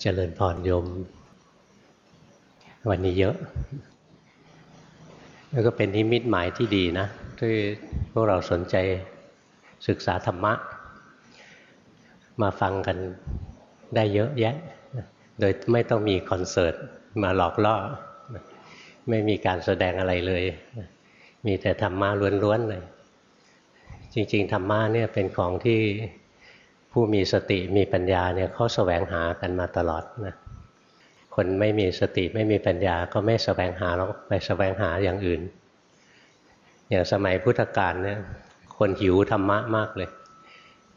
เจริญพรโยม วันนี้เยอะ แล้วก็เป็นนิมิตหมายที่ดีนะที่พวกเราสนใจศึกษาธรรมะ มาฟังกันได้เยอะแยะ โดยไม่ต้องมีคอนเสิร์ตมาหลอกล่อ ไม่มีการแสดงอะไรเลย มีแต่ธรรมะล้วนๆเลย จริง ๆ ธรรมะเนี่ยเป็นของที่ ผู้มีสติมีปัญญาเนี่ยเขาแสวงหากันมาตลอดนะคนไม่มีสติไม่มีปัญญาก็ไม่แสวงหาแล้วไปแสวงหาอย่างอื่น อย่างสมัยพุทธกาลเนี่ยคนหิวธรรมะมากเลย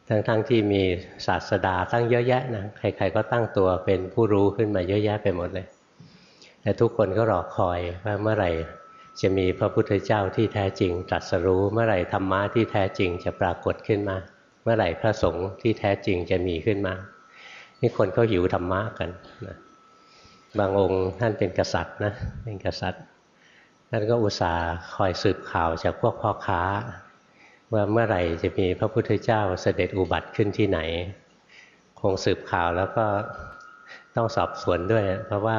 ทั้งๆทที่มีศาสดาตั้งเยอะแยะนะใครๆก็ตั้งตัวเป็นผู้รู้ขึ้นมาเยอะแยะไปหมดเลยแต่ทุกคนก็รอคอยว่าเมื่อไหร่จะมีพระพุทธเจ้าที่แท้จริงตรัสรู้เมื่อไหร่ธรรมะที่แท้จริงจะปรากฏขึ้นมา เมื่อไหร่พระสงฆ์ที่แท้จริงจะมีขึ้นมา นี่คนเขาหิวธรรมะกันนะบางองค์ท่านเป็นกษัตริย์นะเป็นกษัตริย์ท่านก็อุตส่าห์คอยสืบข่าวจากพวกพ่อค้า ว่าเมื่อไหร่จะมีพระพุทธเจ้าเสด็จอุบัติขึ้นที่ไหน คงสืบข่าวแล้วก็ต้องสอบสวนด้วย เพราะว่า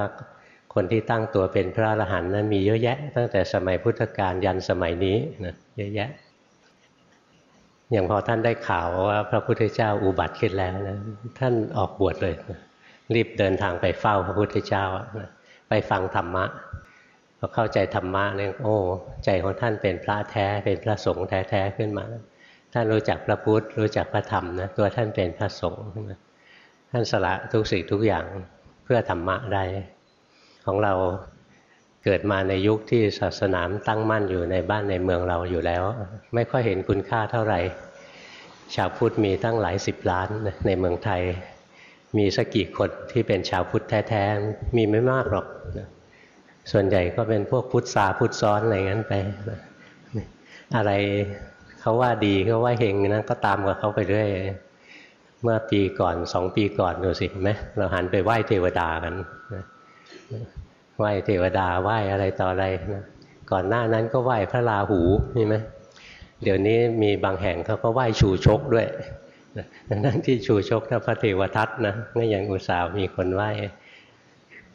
คนที่ตั้งตัวเป็นพระอรหันต์นั้นมีเยอะแยะ ตั้งแต่สมัยพุทธกาลยันสมัยนี้นะเยอะแยะ อย่างพอท่านได้ข่าวว่าพระพุทธเจ้าอุบัติขึ้นแล้วนะท่านออกบวชเลยรีบเดินทางไปเฝ้าพระพุทธเจ้าไปฟังธรรมะพอเข้าใจธรรมะเนี่ยโอ้ใจของท่านเป็นพระแท้เป็นพระสงฆ์แท้ๆขึ้นมา ท่านรู้จักพระพุทธรู้จักพระธรรมนะตัวท่านเป็นพระสงฆ์ท่านสละทุกสิ่งทุกอย่างเพื่อธรรมะได้ ของเรา เกิดมาในยุคที่ศาสนาตั้งมั่นอยู่ในบ้านในเมืองเราอยู่แล้ว ไม่ค่อยเห็นคุณค่าเท่าไหร่ ชาวพุทธมีตั้งหลายสิบล้านในเมืองไทย มีสักกี่คนที่เป็นชาวพุทธแท้ๆมีไม่มากหรอก ส่วนใหญ่ก็เป็นพวกพุทธสาพุทธซ้อนอะไรงั้นไป อะไรเขาว่าดีเขาว่าเฮงนะก็ตามกับเขาไปเรื่อยเมื่อปีก่อนสองปีก่อนดูสิไหมเราหันไปไหว้เทวดากัน ไหว้เทวดาไหว้อะไรต่ออะไรนะก่อนหน้านั้นก็ไหว้พระราหูนี่ไหมเดี๋ยวนี้มีบางแห่งเขาก็ไหว้ชูชกด้วยนั่นที่ชูชกนะพระเทวทัตนะก็ยังอุตส่าห์มีคนไหว้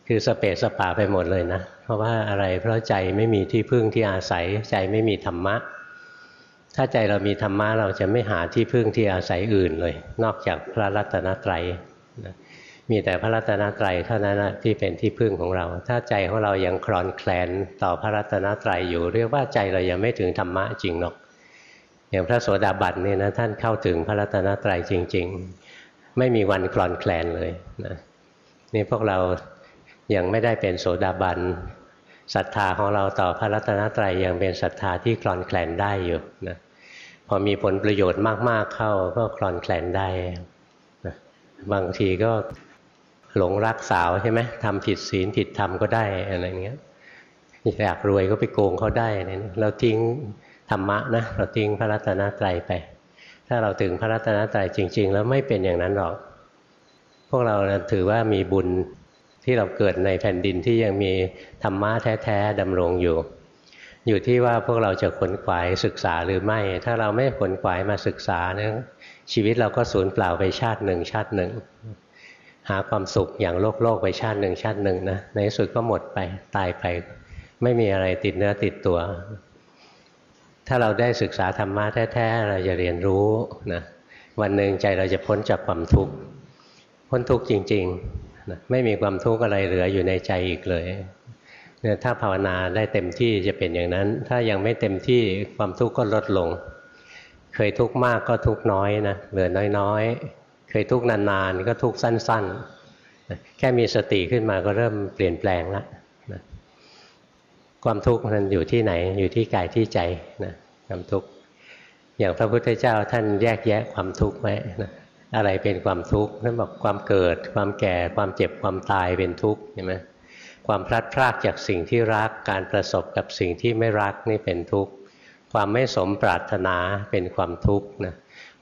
คือสเปสสปาไปหมดเลยนะ เพราะว่าอะไรเพราะใจไม่มีที่พึ่งที่อาศัย ใจไม่มีธรรมะ ถ้าใจเรามีธรรมะเราจะไม่หาที่พึ่งที่อาศัยอื่นเลย นอกจากพระรัตนตรัยนะ มีแต่พระรัตนตรัยเท่านั้นที่เป็นที่พึ่งของเรา ถ้าใจของเรายังคลอนแคลนต่อพระรัตนตรัยอยู่ เรียกว่าใจเรายังไม่ถึงธรรมะจริงหรอก อย่างพระโสดาบันเนี่ยนะท่านเข้าถึงพระรัตนตรัยจริง ๆ ไม่มีวันคลอนแคลนเลยนะนี่พวกเรายังไม่ได้เป็นโสดาบันศรัทธาของเราต่อพระรัตนตรัยยังเป็นศรัทธาที่คลอนแคลนได้อยู่นะพอมีผลประโยชน์มากๆเข้าก็คลอนแคลนได้นะบางทีก็ หลงรักสาวใช่ไหมทำผิดศีลผิดธรรมก็ได้อะไรเงี้ยอยากรวยก็ไปโกงเขาได้เนี่ยเราทิ้งธรรมะนะเราทิ้งพระรัตนตรัยไป ถ้าเราถึงพระรัตนตรัยจริง ๆ แล้วไม่เป็นอย่างนั้นหรอก พวกเราถือว่ามีบุญที่เราเกิดในแผ่นดินที่ยังมีธรรมะแท้ๆดำรงอยู่ อยู่ที่ว่าพวกเราจะขนขวายศึกษาหรือไม่ ถ้าเราไม่ขนขวายมาศึกษาเนี่ยชีวิตเราก็สูญเปล่าไปชาติหนึ่งชาติหนึ่ง หาความสุขอย่างโลกโลกไปชาติหนึ่งชาติหนึ่งนะในที่สุดก็หมดไปตายไป ไม่มีอะไรติดเนื้อติดตัว ถ้าเราได้ศึกษาธรรมะแท้ๆเราจะเรียนรู้นะวันหนึ่งใจเราจะพ้นจากความทุกข์พ้นทุกข์จริงๆนะไม่มีความทุกข์อะไรเหลืออยู่ในใจอีกเลยเนี่ยถ้าภาวนาได้เต็มที่จะเป็นอย่างนั้น ถ้ายังไม่เต็มที่ความทุกข์ก็ลดลง เคยทุกข์มากก็ทุกข์น้อยนะเหลือน้อย เคยทุกข์นานๆ ก็ทุกข์สั้นๆ แค่มีสติขึ้นมาก็เริ่มเปลี่ยนแปลงแล้วนะความทุกข์มันอยู่ที่ไหนอยู่ที่กายที่ใจนะความทุกข์อย่างพระพุทธเจ้าท่านแยกแยะความทุกข์ไว้นะอะไรเป็นความทุกข์ท่านบอกความเกิด ความแก่ความเจ็บความตายเป็นทุกข์เห็นไหมความพลัดพรากจากสิ่งที่รักการประสบกับสิ่งที่ไม่รักนี่เป็นทุกข์ความไม่สมปรารถนาเป็นความทุกข์นะ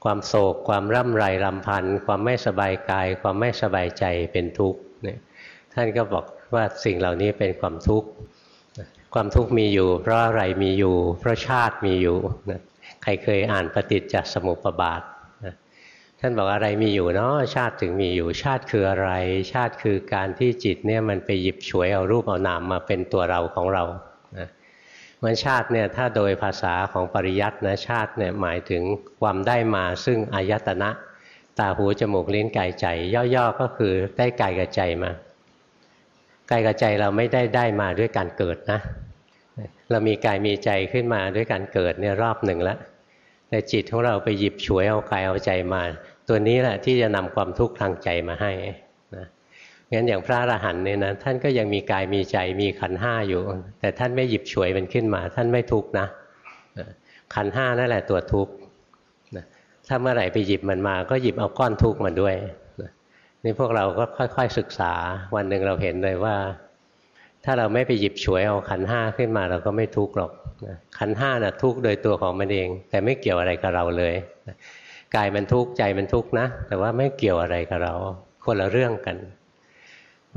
ความโศก ความร่ำไรรำพัน ความไม่สบายกาย ความไม่สบายใจเป็นทุกข์เนี่ยท่านก็บอกว่าสิ่งเหล่านี้เป็นความทุกข์ความทุกข์มีอยู่ เพราะอะไรมีอยู่ เพราะชาติมีอยู่นะใครเคยอ่านปฏิจจสมุปบาทนะท่านบอกอะไรมีอยู่เนาะชาติถึงมีอยู่ ชาติคืออะไร ชาติคือการที่จิตเนี่ยมันไปหยิบฉวยเอารูปเอานามมาเป็นตัวเราของเรา นะมันชาติเนี่ยถ้าโดยภาษาของปริยัตินะชาติเนี่ยหมายถึงความได้มาซึ่งอายตนะตาหูจมูกลิ้นกายใจ ย่อๆก็คือได้กายกับใจมากายกับใจเราไม่ได้ได้มาด้วยการเกิดนะ เรามีกายมีใจขึ้นมาด้วยการเกิดเนี่ยรอบหนึ่งแล้วแต่จิตของเราไปหยิบฉวยเอากายเอาใจมา ตัวนี้แหละที่จะนำความทุกข์ทางใจมาให้ งั้นอย่างพระอรหันต์เนี่ยนะท่านก็ยังมีกายมีใจมีขันห้าอยู่ แต่ท่านไม่หยิบฉวยมันขึ้นมา ท่านไม่ทุกข์นะขันห้านั่นแหละตัวทุกข์ถ้าเมื่อไหร่ไปหยิบมันมา ก็หยิบเอาก้อนทุกข์มาด้วยนี่พวกเราก็ค่อยๆศึกษาวันหนึ่งเราเห็นเลยว่า ถ้าเราไม่ไปหยิบฉวยเอาขันห้าขึ้นมา เราก็ไม่ทุกข์หรอกขันห้าน่ะทุกข์โดยตัวของมันเอง แต่ไม่เกี่ยวอะไรกับเราเลยกายมันทุกข์ใจมันทุกข์นะ แต่ว่าไม่เกี่ยวอะไรกับเรา คนละเรื่องกัน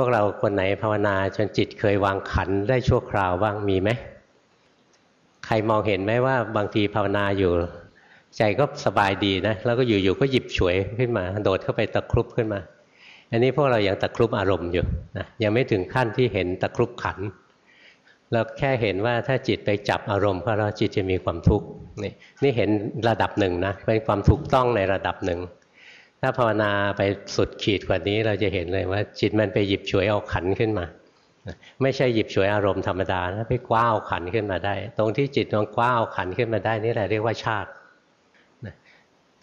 วกเราคนไหนภาวนาจนจิตเคยวางขันได้ชั่วคราวบ้างมีไหมใครมองเห็นไหมว่าบางทีภาวนาอยู่ ใจก็สบายดีนะแล้วก็อยู่ๆก็หยิบฉวยขึ้นมา โดดเข้าไปตะครุบขึ้นมา อันนี้พวกเรายัางตะครุบอารมณ์อยู่นะยังไม่ถึงขั้นที่เห็นตะครุบขันเราแค่เห็นว่าถ้าจิตไปจับอารมณ์ก็แล้วจิตจะมีความทุกข์นี่นี่เห็นระดับหนึ่งนะเป็นความถูกต้องในระดับหนึ่ง ถ้าภาวนาไปสุดขีดกว่านี้เราจะเห็นเลยว่า จิตมันไปหยิบฉวยเอาขันขึ้นมา ไม่ใช่หยิบฉวยอารมณ์ธรรมดานะไปกว้าวขันขึ้นมาได้ ตรงที่จิตมันกว้าวขันขึ้นมาได้นี่แหละเรียกว่าชาติ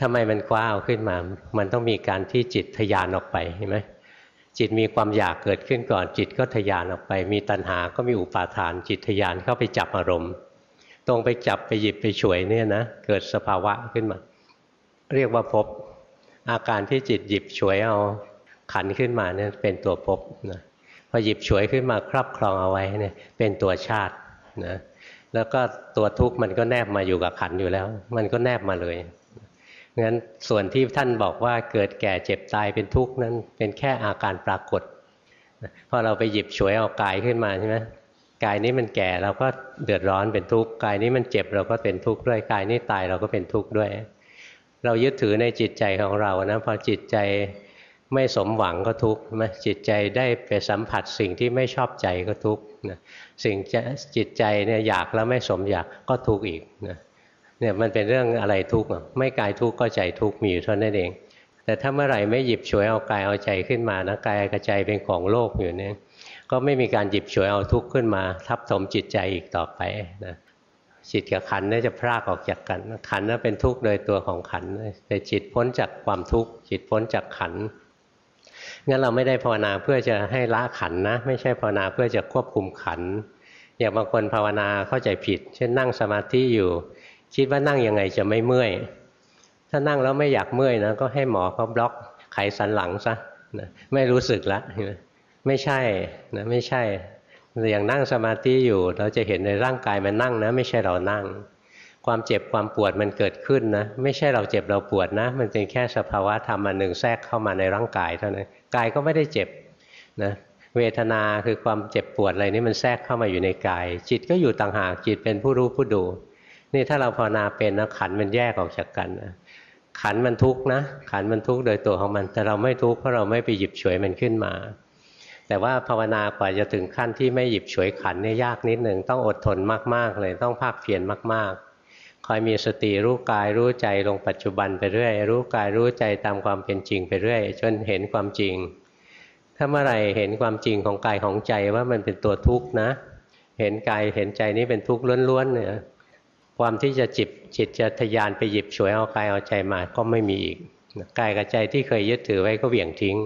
ทำไมมันกว้าวขึ้นมา มันต้องมีการที่จิตทยานออกไปเห็นไหมจิตมีความอยากเกิดขึ้นก่อน จิตก็ทยานออกไป มีตัณหาก็มีอุปาทาน จิตทยานเข้าไปจับอารมณ์ ตรงไปจับไปหยิบไปฉวยเนี่ยนะเกิดสภาวะขึ้นมา เรียกว่าพบ อาการที่จิตหยิบฉวยเอาขันขึ้นมาเนี่ยเป็นตัวภพนะพอหยิบฉวยขึ้นมาครอบครองเอาไว้เนี่ยเป็นตัวชาตินะแล้วก็ตัวทุกข์มันก็แนบมาอยู่กับขันอยู่แล้ว มันก็แนบมาเลยงั้นส่วนที่ท่านบอกว่าเกิดแก่เจ็บตายเป็นทุกข์นั้นเป็นแค่อาการปรากฏพอเราไปหยิบฉวยเอากายขึ้นมาใช่ไหมกายนี้มันแก่เราก็เดือดร้อนเป็นทุกข์กายนี้มันเจ็บเราก็เป็นทุกข์ด้วยกายนี้ตายเราก็เป็นทุกข์ด้วย เรายึดถือในจิตใจของเรานะพอจิตใจไม่สมหวังก็ทุกข์ไหมจิตใจได้ไปสัมผัสสิ่งที่ไม่ชอบใจก็ทุกข์สิ่งจิตใจเนี่ยอยากแล้วไม่สมอยากก็ทุกข์อีกนะเนี่ยมันเป็นเรื่องอะไรทุกข์ไม่กายทุกข์ก็ใจทุกข์มีอยู่เท่านั้นเอง แต่ถ้าเมื่อไหร่ไม่หยิบฉวยเอากายเอาใจขึ้นมานะกายกับใจเป็นของโลกอยู่เนี่ยก็ไม่มีการหยิบฉวยเอาทุกข์ขึ้นมา ทับถมจิตใจอีกต่อไปนะ จิตกับขันนี่จะพรากออกจากกัน ขันนั้นเป็นทุกข์โดยตัวของขันแต่จิตพ้นจากความทุกข์จิตพ้นจากขันงั้นเราไม่ได้ภาวนาเพื่อจะให้ละขันนะ ไม่ใช่ภาวนาเพื่อจะควบคุมขัน อย่างบางคนภาวนาเข้าใจผิด เช่นนั่งสมาธิอยู่ คิดว่านั่งยังไงจะไม่เมื่อย ถ้านั่งแล้วไม่อยากเมื่อยนะก็ให้หมอเขาบล็อกไขสันหลังซะนะไม่รู้สึกละไม่ใช่นะไม่ใช่ อย่างนั่งสมาธิอยู่ เราจะเห็นในร่างกายมันนั่งนะ ไม่ใช่เรานั่ง ความเจ็บความปวดมันเกิดขึ้นนะ ไม่ใช่เราเจ็บเราปวดนะ มันเป็นแค่สภาวะธรรมอันหนึ่งแทรกเข้ามาในร่างกายเท่านั้นกายก็ไม่ได้เจ็บนะเวทนาคือความเจ็บปวดอะไรนี่มันแทรกเข้ามาอยู่ในกาย จิตก็อยู่ต่างหากจิตเป็นผู้รู้ผู้ดู นี่ถ้าเราภาวนาเป็นนะขันมันแยกออกจากกันนะขันมันทุกข์นะ ขันมันทุกข์โดยตัวของมัน แต่เราไม่ทุกข์เพราะเราไม่ไปหยิบฉวยมันขึ้นมา แต่ว่าภาวนากว่าจะถึงขั้นที่ไม่หยิบฉวยขันเนี่ยยากนิดหนึ่งต้องอดทนมาก ๆ เลยต้องภาคเพียรมาก ๆ คอยมีสติรู้กายรู้ใจลงปัจจุบันไปเรื่อย รู้กายรู้ใจตามความเป็นจริงไปเรื่อย จนเห็นความจริง ถ้าเมื่อไหร่เห็นความจริงของกายของใจว่ามันเป็นตัวทุกข์นะ เห็นกายเห็นใจนี้เป็นทุกข์ล้วนๆเนี่ยความที่จะจิตจิตจะทยานไปหยิบฉวยเอากายเอาใจมาก็ไม่มีอีกกายกับใจที่เคยยึดถือไว้ก็เหวี่ยงทิ้ง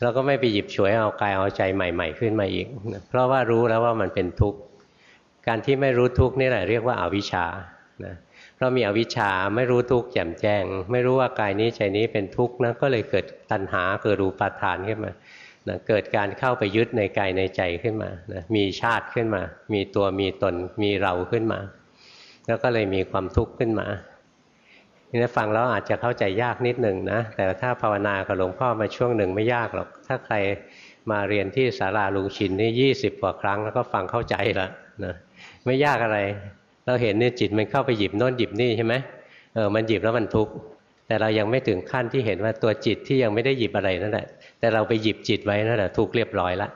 แล้วก็ไม่ไปหยิบฉวยเอากายเอาใจใหม่ ๆ ขึ้นมาอีก เพราะว่ารู้แล้วว่ามันเป็นทุกข์ การที่ไม่รู้ทุกข์นี่แหละเรียกว่าอาวิชชานะเพราะมีอวิชชาไม่รู้ทุกข์แจ่มแจ้ง ไม่รู้ว่ากายนี้ใจนี้เป็นทุกข์นะก็เลยเกิดตัณหาเกิดรูปาทานขึ้นมานะเกิดการเข้าไปยึดในกายในใจขึ้นมานะมีชาติขึ้นมา มีตัวมีตนมีเราขึ้นมา แล้วก็เลยมีความทุกข์ขึ้นมา นี่ฟังแล้วอาจจะเข้าใจยากนิดหนึ่งนะ แต่ถ้าภาวนากับหลวงพ่อมาช่วงหนึ่งไม่ยากหรอก ถ้าใครมาเรียนที่ศาลาลุงชินนี่ยี่สิบกว่าครั้งแล้วก็ฟังเข้าใจละนะไม่ยากอะไร เราเห็นเนี่ยจิตมันเข้าไปหยิบโน่นหยิบนี่ใช่ไหมเออมันหยิบแล้วมันทุกข์แต่เรายังไม่ถึงขั้นที่เห็นว่าตัวจิตที่ยังไม่ได้หยิบอะไรนั่นแหละ แต่เราไปหยิบจิตไว้นั่นแหละทุกเรียบร้อยแล้ว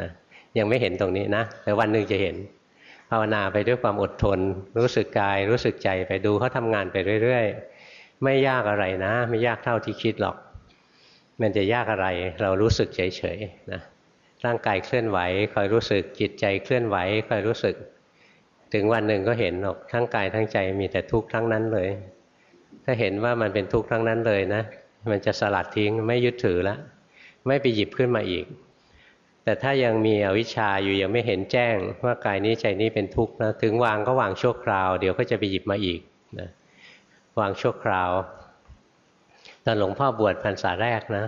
นะยังไม่เห็นตรงนี้นะ แต่วันหนึ่งจะเห็นภาวนาไปด้วยความอดทน รู้สึกกายรู้สึกใจไปดูเขาทำงานไปเรื่อย ๆ ไม่ยากอะไรนะ ไม่ยากเท่าที่คิดหรอก มันจะยากอะไร เรารู้สึกเฉยๆนะร่างกายเคลื่อนไหวคอยรู้สึกจิตใจเคลื่อนไหวคอยรู้สึก ถึงวันหนึ่งก็เห็นหรอกทั้งกายทั้งใจมีแต่ทุกข์ทั้งนั้นเลย ถ้าเห็นว่ามันเป็นทุกข์ทั้งนั้นเลยนะ มันจะสลัดทิ้งไม่ยึดถือแล้วไม่ไปหยิบขึ้นมาอีก แต่ถ้ายังมีอวิชชาอยู่ยังไม่เห็นแจ้งว่ากายนี้ใจนี้เป็นทุกข์นะถึงวางก็วางชั่วคราว เดี๋ยวก็จะไปหยิบมาอีกนะ วางชั่วคราว ตอนหลวงพ่อบวชพรรษาแรกนะ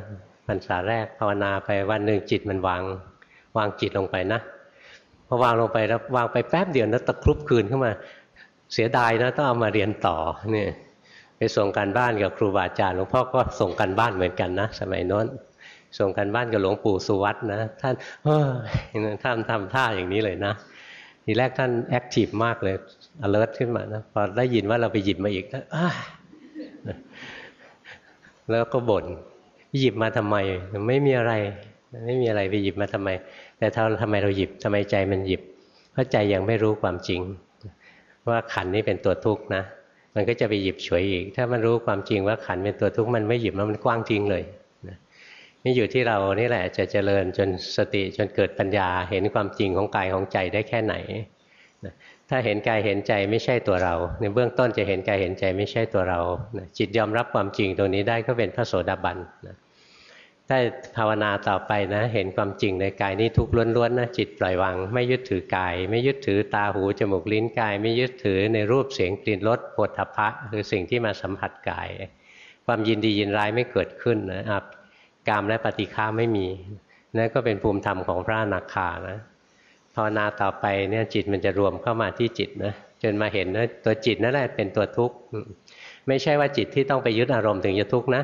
พรรษาแรกภาวนาไปวันหนึ่งจิตมันวาง วางจิตลงไปนะพอวางลงไปแล้ววางไปแป๊บเดียวนะตะครุบคืนขึ้นมา เสียดายนะต้องเอามาเรียนต่อเนี่ยไปส่งการบ้านกับครูบาอาจารย์หลวงพ่อก็ส่งการบ้านเหมือนกันนะสมัยโน้น ส่งกันบ้านกับหลวงปู่สุวัตนะท่านเออท่านทำท่าอย่างนี้เลยนะทีแรกท่านแอคทีฟมากเลย alert ขึ้นมานะพอได้ยินว่าเราไปหยิบมาอีกแล้วก็บ่นหยิบมาทำไม ไม่มีอะไร ไม่มีอะไรไปหยิบมาทำไม แต่ถ้าทำไมเราหยิบทำไมใจมันหยิบ เพราะใจยังไม่รู้ความจริง ว่าขันนี้เป็นตัวทุกข์นะ มันก็จะไปหยิบฉวยอีก ถ้ามันรู้ความจริงว่าขันเป็นตัวทุกข์มันไม่หยิบแล้วมันกว้างจริงเลยนี่อยู่ที่เรานี่แหละจะเจริญจนสติจนเกิดปัญญาเห็นความจริงของกายของใจได้แค่ไหน ถ้าเห็นกายเห็นใจไม่ใช่ตัวเรา ในเบื้องต้นจะเห็นกายเห็นใจไม่ใช่ตัวเรา จิตยอมรับความจริงตรงนี้ได้ก็เป็นพระโสดาบันถ้าภาวนาต่อไปนะ เห็นความจริงในกายนี้ทุกข์ล้วนๆนะจิตปล่อยวางไม่ยึดถือกาย ไม่ยึดถือตาหูจมูกลิ้นกาย ไม่ยึดถือในรูปเสียงกลิ่นรสโผฏฐัพะคือสิ่งที่มาสัมผัสกาย ความยินดียินร้ายไม่เกิดขึ้นนะครับกามและปฏิฆาไม่มีนั่นก็เป็นภูมิธรรมของพระอนาคานะาวนาต่อไปเนี่ยจิตมันจะรวมเข้ามาที่จิตนะจนมาเห็นว่าตัวจิตนั่นแหละเป็นตัวทุกข์ไม่ใช่ว่าจิตที่ต้องไปยึดอารมณ์ถึงจะทุกข์นะ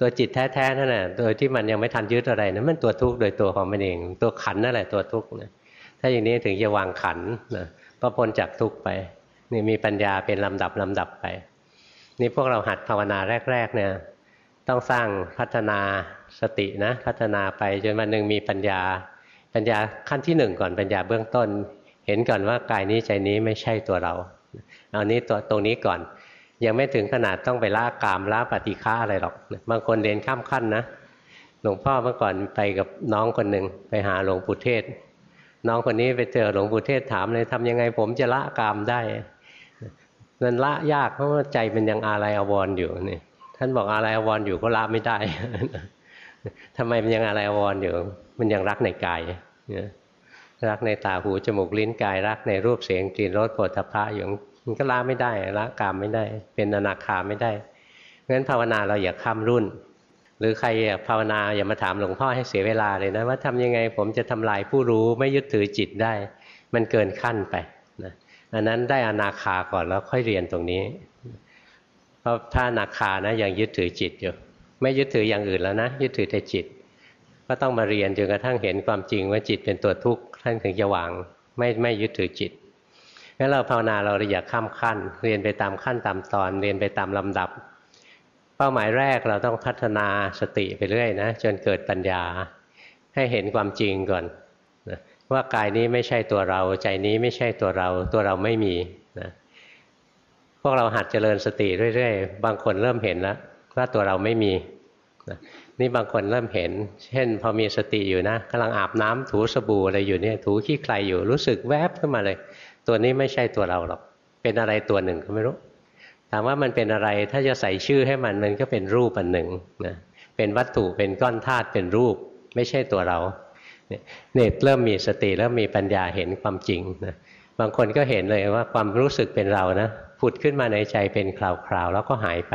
ตัวจิตแท้ๆนั่นแหละโดยที่มันยังไม่ทันยึดอะไรนะมันตัวทุกข์โดยตัวของมันเอง ตัวขันนั่นแหละตัวทุกข์นะถ้าอย่างนี้ถึงจะวางขันนะก็พ้นจากทุกข์ไปนี่มีปัญญาเป็นลำดับลำดับไป นี่พวกเราหัดภาวนาแรก ๆ เนี่ย ต้องสร้างพัฒนาสตินะ พัฒนาไปจนวันหนึ่งมีปัญญา ปัญญาขั้นที่หนึ่งก่อนปัญญาเบื้องต้น เห็นก่อนว่ากายนี้ใจนี้ไม่ใช่ตัวเราเอานี้ตัวตรงนี้ก่อน ยังไม่ถึงขนาดต้องไปล่ากามล่าปฏิฆาอะไรหรอก บางคนเรียนข้ามขั้นนะหลวงพ่อเมื่อก่อนไปกับน้องคนหนึ่งไปหาหลวงปู่เทศ น้องคนนี้ไปเจอหลวงปู่เทศถามเลยทำยังไงผมจะละกามได้มันละยากเพราะว่าใจมันยังอาลัยอววรอยู่นี่ท่านบอกอาลัยอววรอยู่ก็ละไม่ได้ทำไมมันยังอะไรอววรอยู่ มันยังรักในกายรักในตาหูจมูกลิ้นกาย รักในรูปเสียงกลิ่นรสโผฏฐัพพะอยู่มันก็ละไม่ได้ละกามไม่ได้ เป็นอนาคาไม่ได้เพราะฉะนั้นภาวนาเราอย่าข้ามรุ่น หรือใครภาวนาอย่ามาถามหลวงพ่อให้เสียเวลาเลยนะว่าทำยังไงผมจะทำลายผู้รู้ไม่ยึดถือจิตได้ มันเกินขั้นไปนะอันนั้นได้อนาคาก่อนแล้วค่อยเรียนตรงนี้เพราะถ้าอนาคานะยังยึดถือจิตอยู่ไม่ยึดถืออย่างอื่นแล้วนะ ยึดถือแต่จิต ก็ต้องมาเรียนจนกระทั่งเห็นความจริงว่าจิตเป็นตัวทุกข์ท่านถึงจะวางไม่ไม่ยึดถือจิตงั้นเราภาวนาเราอย่าข้ามขั้น เรียนไปตามขั้นตามตอน เรียนไปตามลำดับ เป้าหมายแรกเราต้องพัฒนาสติไปเรื่อยนะจนเกิดปัญญา ให้เห็นความจริงก่อนนะว่ากายนี้ไม่ใช่ตัวเรา ใจนี้ไม่ใช่ตัวเรา ตัวเราไม่มีนะพวกเราหัดเจริญสติเรื่อยๆ บางคนเริ่มเห็นแล้วว่าตัวเราไม่มีนี่ นี่บางคนเริ่มเห็น เช่น พอมีสติอยู่นะกำลังอาบน้ำถูสบู่อะไรอยู่เนี่ยถูขี้ใครอยู่รู้สึกแวบขึ้นมาเลย ตัวนี้ไม่ใช่ตัวเราหรอก เป็นอะไรตัวหนึ่งก็ไม่รู้ถามว่ามันเป็นอะไรถ้าจะใส่ชื่อให้มันมันก็เป็นรูปอันหนึ่งนะเป็นวัตถุเป็นก้อนธาตุเป็นรูป ไม่ใช่ตัวเราเนี่ยเริ่มมีสติเริ่มมีปัญญาเห็นความจริงนะบางคนก็เห็นเลยว่าความรู้สึกเป็นเรานะผุดขึ้นมาในใจเป็นคราวๆแล้วก็หายไป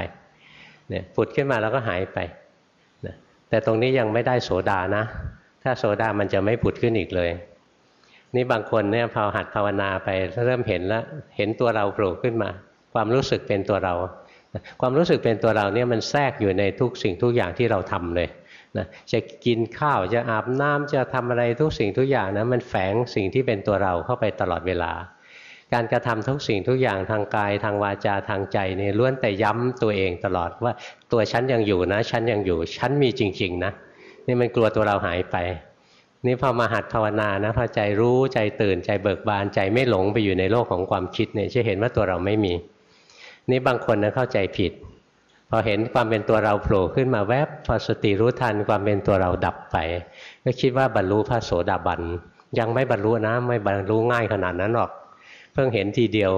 เนี่ยผุดขึ้นมาแล้วก็หายไป แต่ตรงนี้ยังไม่ได้โสดานะ ถ้าโสดามันจะไม่ผุดขึ้นอีกเลย นี่บางคนเนี่ยพอหัดภาวนาไปเริ่มเห็นแล้วเห็นตัวเราโผล่ขึ้นมา ความรู้สึกเป็นตัวเรา ความรู้สึกเป็นตัวเราเนี่ยมันแทรกอยู่ในทุกสิ่งทุกอย่างที่เราทำเลยนะจะกินข้าวจะอาบน้ำจะทำอะไรทุกสิ่งทุกอย่างนะมันแฝงสิ่งที่เป็นตัวเราเข้าไปตลอดเวลา การกระทำทุกสิ่งทุกอย่างทางกายทางวาจาทางใจนี่ล้วนแต่ย้ำตัวเองตลอดว่าตัวฉันยังอยู่นะฉันยังอยู่ฉันมีจริง ๆ นะนี่มันกลัวตัวเราหายไป นี่พอมาหัดภาวนานะพอใจรู้ใจตื่นใจเบิกบานใจไม่หลงไปอยู่ในโลกของความคิดเนี่ยจะเห็นว่าตัวเราไม่มี นี่บางคนนะเข้าใจผิด พอเห็นความเป็นตัวเราโผล่ขึ้นมาแวบพอสติรู้ทันความเป็นตัวเราดับไป ก็คิดว่าบรรลุพระโสดาบัน ยังไม่บรรลุนะไม่บรรลุง่ายขนาดนั้นหรอก พิ่งเห็นทีเดียว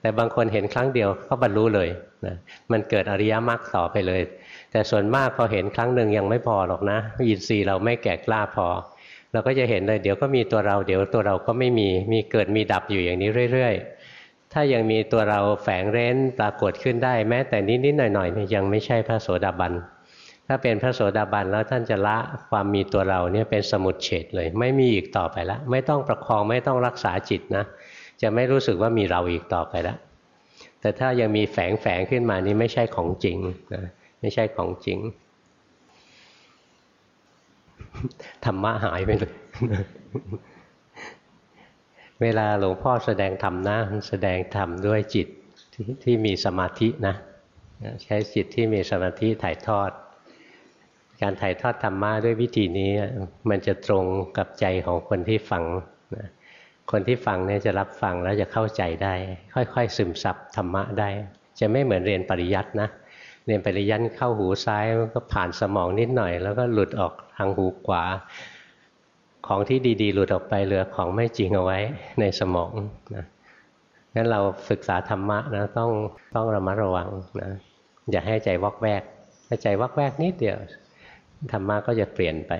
แต่บางคนเห็นครั้งเดียวก็บรรลุเลยนะมันเกิดอริยมรรคต่อไปเลย แต่ส่วนมากพอเห็นครั้งหนึ่งยังไม่พอหรอกนะยินทรีย์เราไม่แก่กล้าพอ เราก็จะเห็นเลยเดี๋ยวก็มีตัวเรา เดี๋ยวตัวเราก็ไม่มีมีเกิดมีดับอยู่อย่างนี้เรื่อย ๆ ถ้ายังมีตัวเราแฝงเร้นปรากฏขึ้นได้ แม้แต่นิดๆหน่อยๆยังไม่ใช่พระโสดาบันถ้าเป็นพระโสดาบันแล้วท่านจะละความมีตัวเราเนี่ยเป็นสมุดเฉดเลย ไม่มีอีกต่อไปแล้วไม่ต้องประคองไม่ต้องรักษาจิตนะ จะไม่รู้สึกว่ามีเราอีกต่อไปแล้วแต่ถ้ายังมีแฝงแฝงขึ้นมานี่ไม่ใช่ของจริงนะไม่ใช่ของจริงธรรมะหายไปเลยเวลาหลวงพ่อแสดงธรรมนะแสดงธรรมด้วยจิตทที่มีสมาธินะ ใช้จิตที่มีสมาธิถ่ายทอด การถ่ายทอดธรรมะด้วยวิธีนี้ มันจะตรงกับใจของคนที่ฟัง คนที่ฟังเนี่ยจะรับฟังแล้วจะเข้าใจได้ ค่อยๆ ซึมซับธรรมะได้ จะไม่เหมือนเรียนปริยัตินะ เรียนปริยัติเข้าหูซ้ายก็ผ่านสมองนิดหน่อย แล้วก็หลุดออกทางหูขวา ของที่ดีๆ หลุดออกไปเหลือของไม่จริงเอาไว้ในสมองนะงั้นเราศึกษาธรรมะนะต้องต้องระมัดระวังนะอย่าให้ใจวอกแวกถ้าใจวอกแวกนิดเดียวธรรมะก็จะเปลี่ยนไป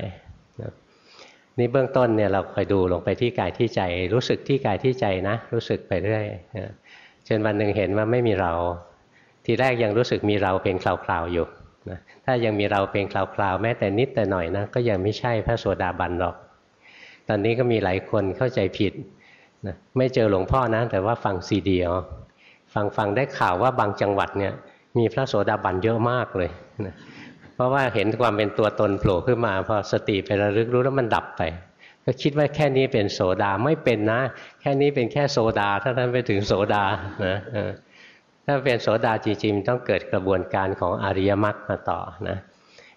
นะนี่เบื้องต้นเนี่ยเราคอยดูลงไปที่กายที่ใจ รู้สึกที่กายที่ใจนะ รู้สึกไปเรื่อยจนวันหนึ่งเห็นว่าไม่มีเรา ทีแรกยังรู้สึกมีเราเป็นคราวๆอยู่นะถ้ายังมีเราเป็นคราวๆแม้แต่นิดแต่หน่อยนะก็ยังไม่ใช่พระโสดาบันหรอก ตอนนี้ก็มีหลายคนเข้าใจผิดนะไม่เจอหลวงพ่อนะแต่ว่าฟังซีดีเอฟังฟังได้ข่าวว่าบางจังหวัดเนี่ยมีพระโสดาบันเยอะมากเลยนะ เพราะว่าเห็นความเป็นตัวตนโผล่ขึ้นมาพอสติไประลึกรู้แล้วมันดับไป ก็คิดว่าแค่นี้เป็นโสดาไม่เป็นนะ แค่นี้เป็นแค่โสดาถ้าท่านไปถึงโสดานะถ้าเป็นโสดาจริงๆต้องเกิดกระบวนการของอริยมรรคมาต่อนะ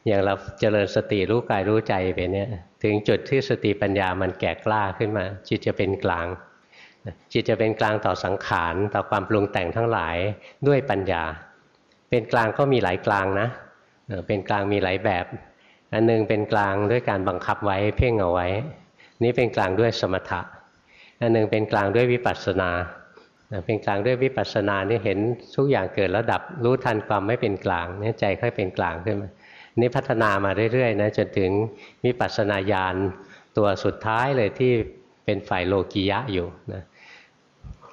อย่างเราเจริญสติรู้กายรู้ใจไปเนี่ยถึงจุดที่สติปัญญามันแก่กล้าขึ้นมา จิตจะเป็นกลาง จิตจะเป็นกลางต่อสังขารต่อความปรุงแต่งทั้งหลายด้วยปัญญา เป็นกลางก็มีหลายกลางนะ เป็นกลางมีหลายแบบ อันนึงเป็นกลางด้วยการบังคับไว้เพ่งเอาไว้ นี่เป็นกลางด้วยสมถะ อันนึงเป็นกลางด้วยวิปัสสนา เป็นกลางด้วยวิปัสสนานี่เห็นทุกอย่างเกิดแล้วดับรู้ทันความไม่เป็นกลางนี่ใจค่อยเป็นกลางขึ้นมานี่พัฒนามาเรื่อยๆนะจนถึงวิปัสสนาญาณตัวสุดท้ายเลยที่เป็นฝ่ายโลกียะอยู่นะ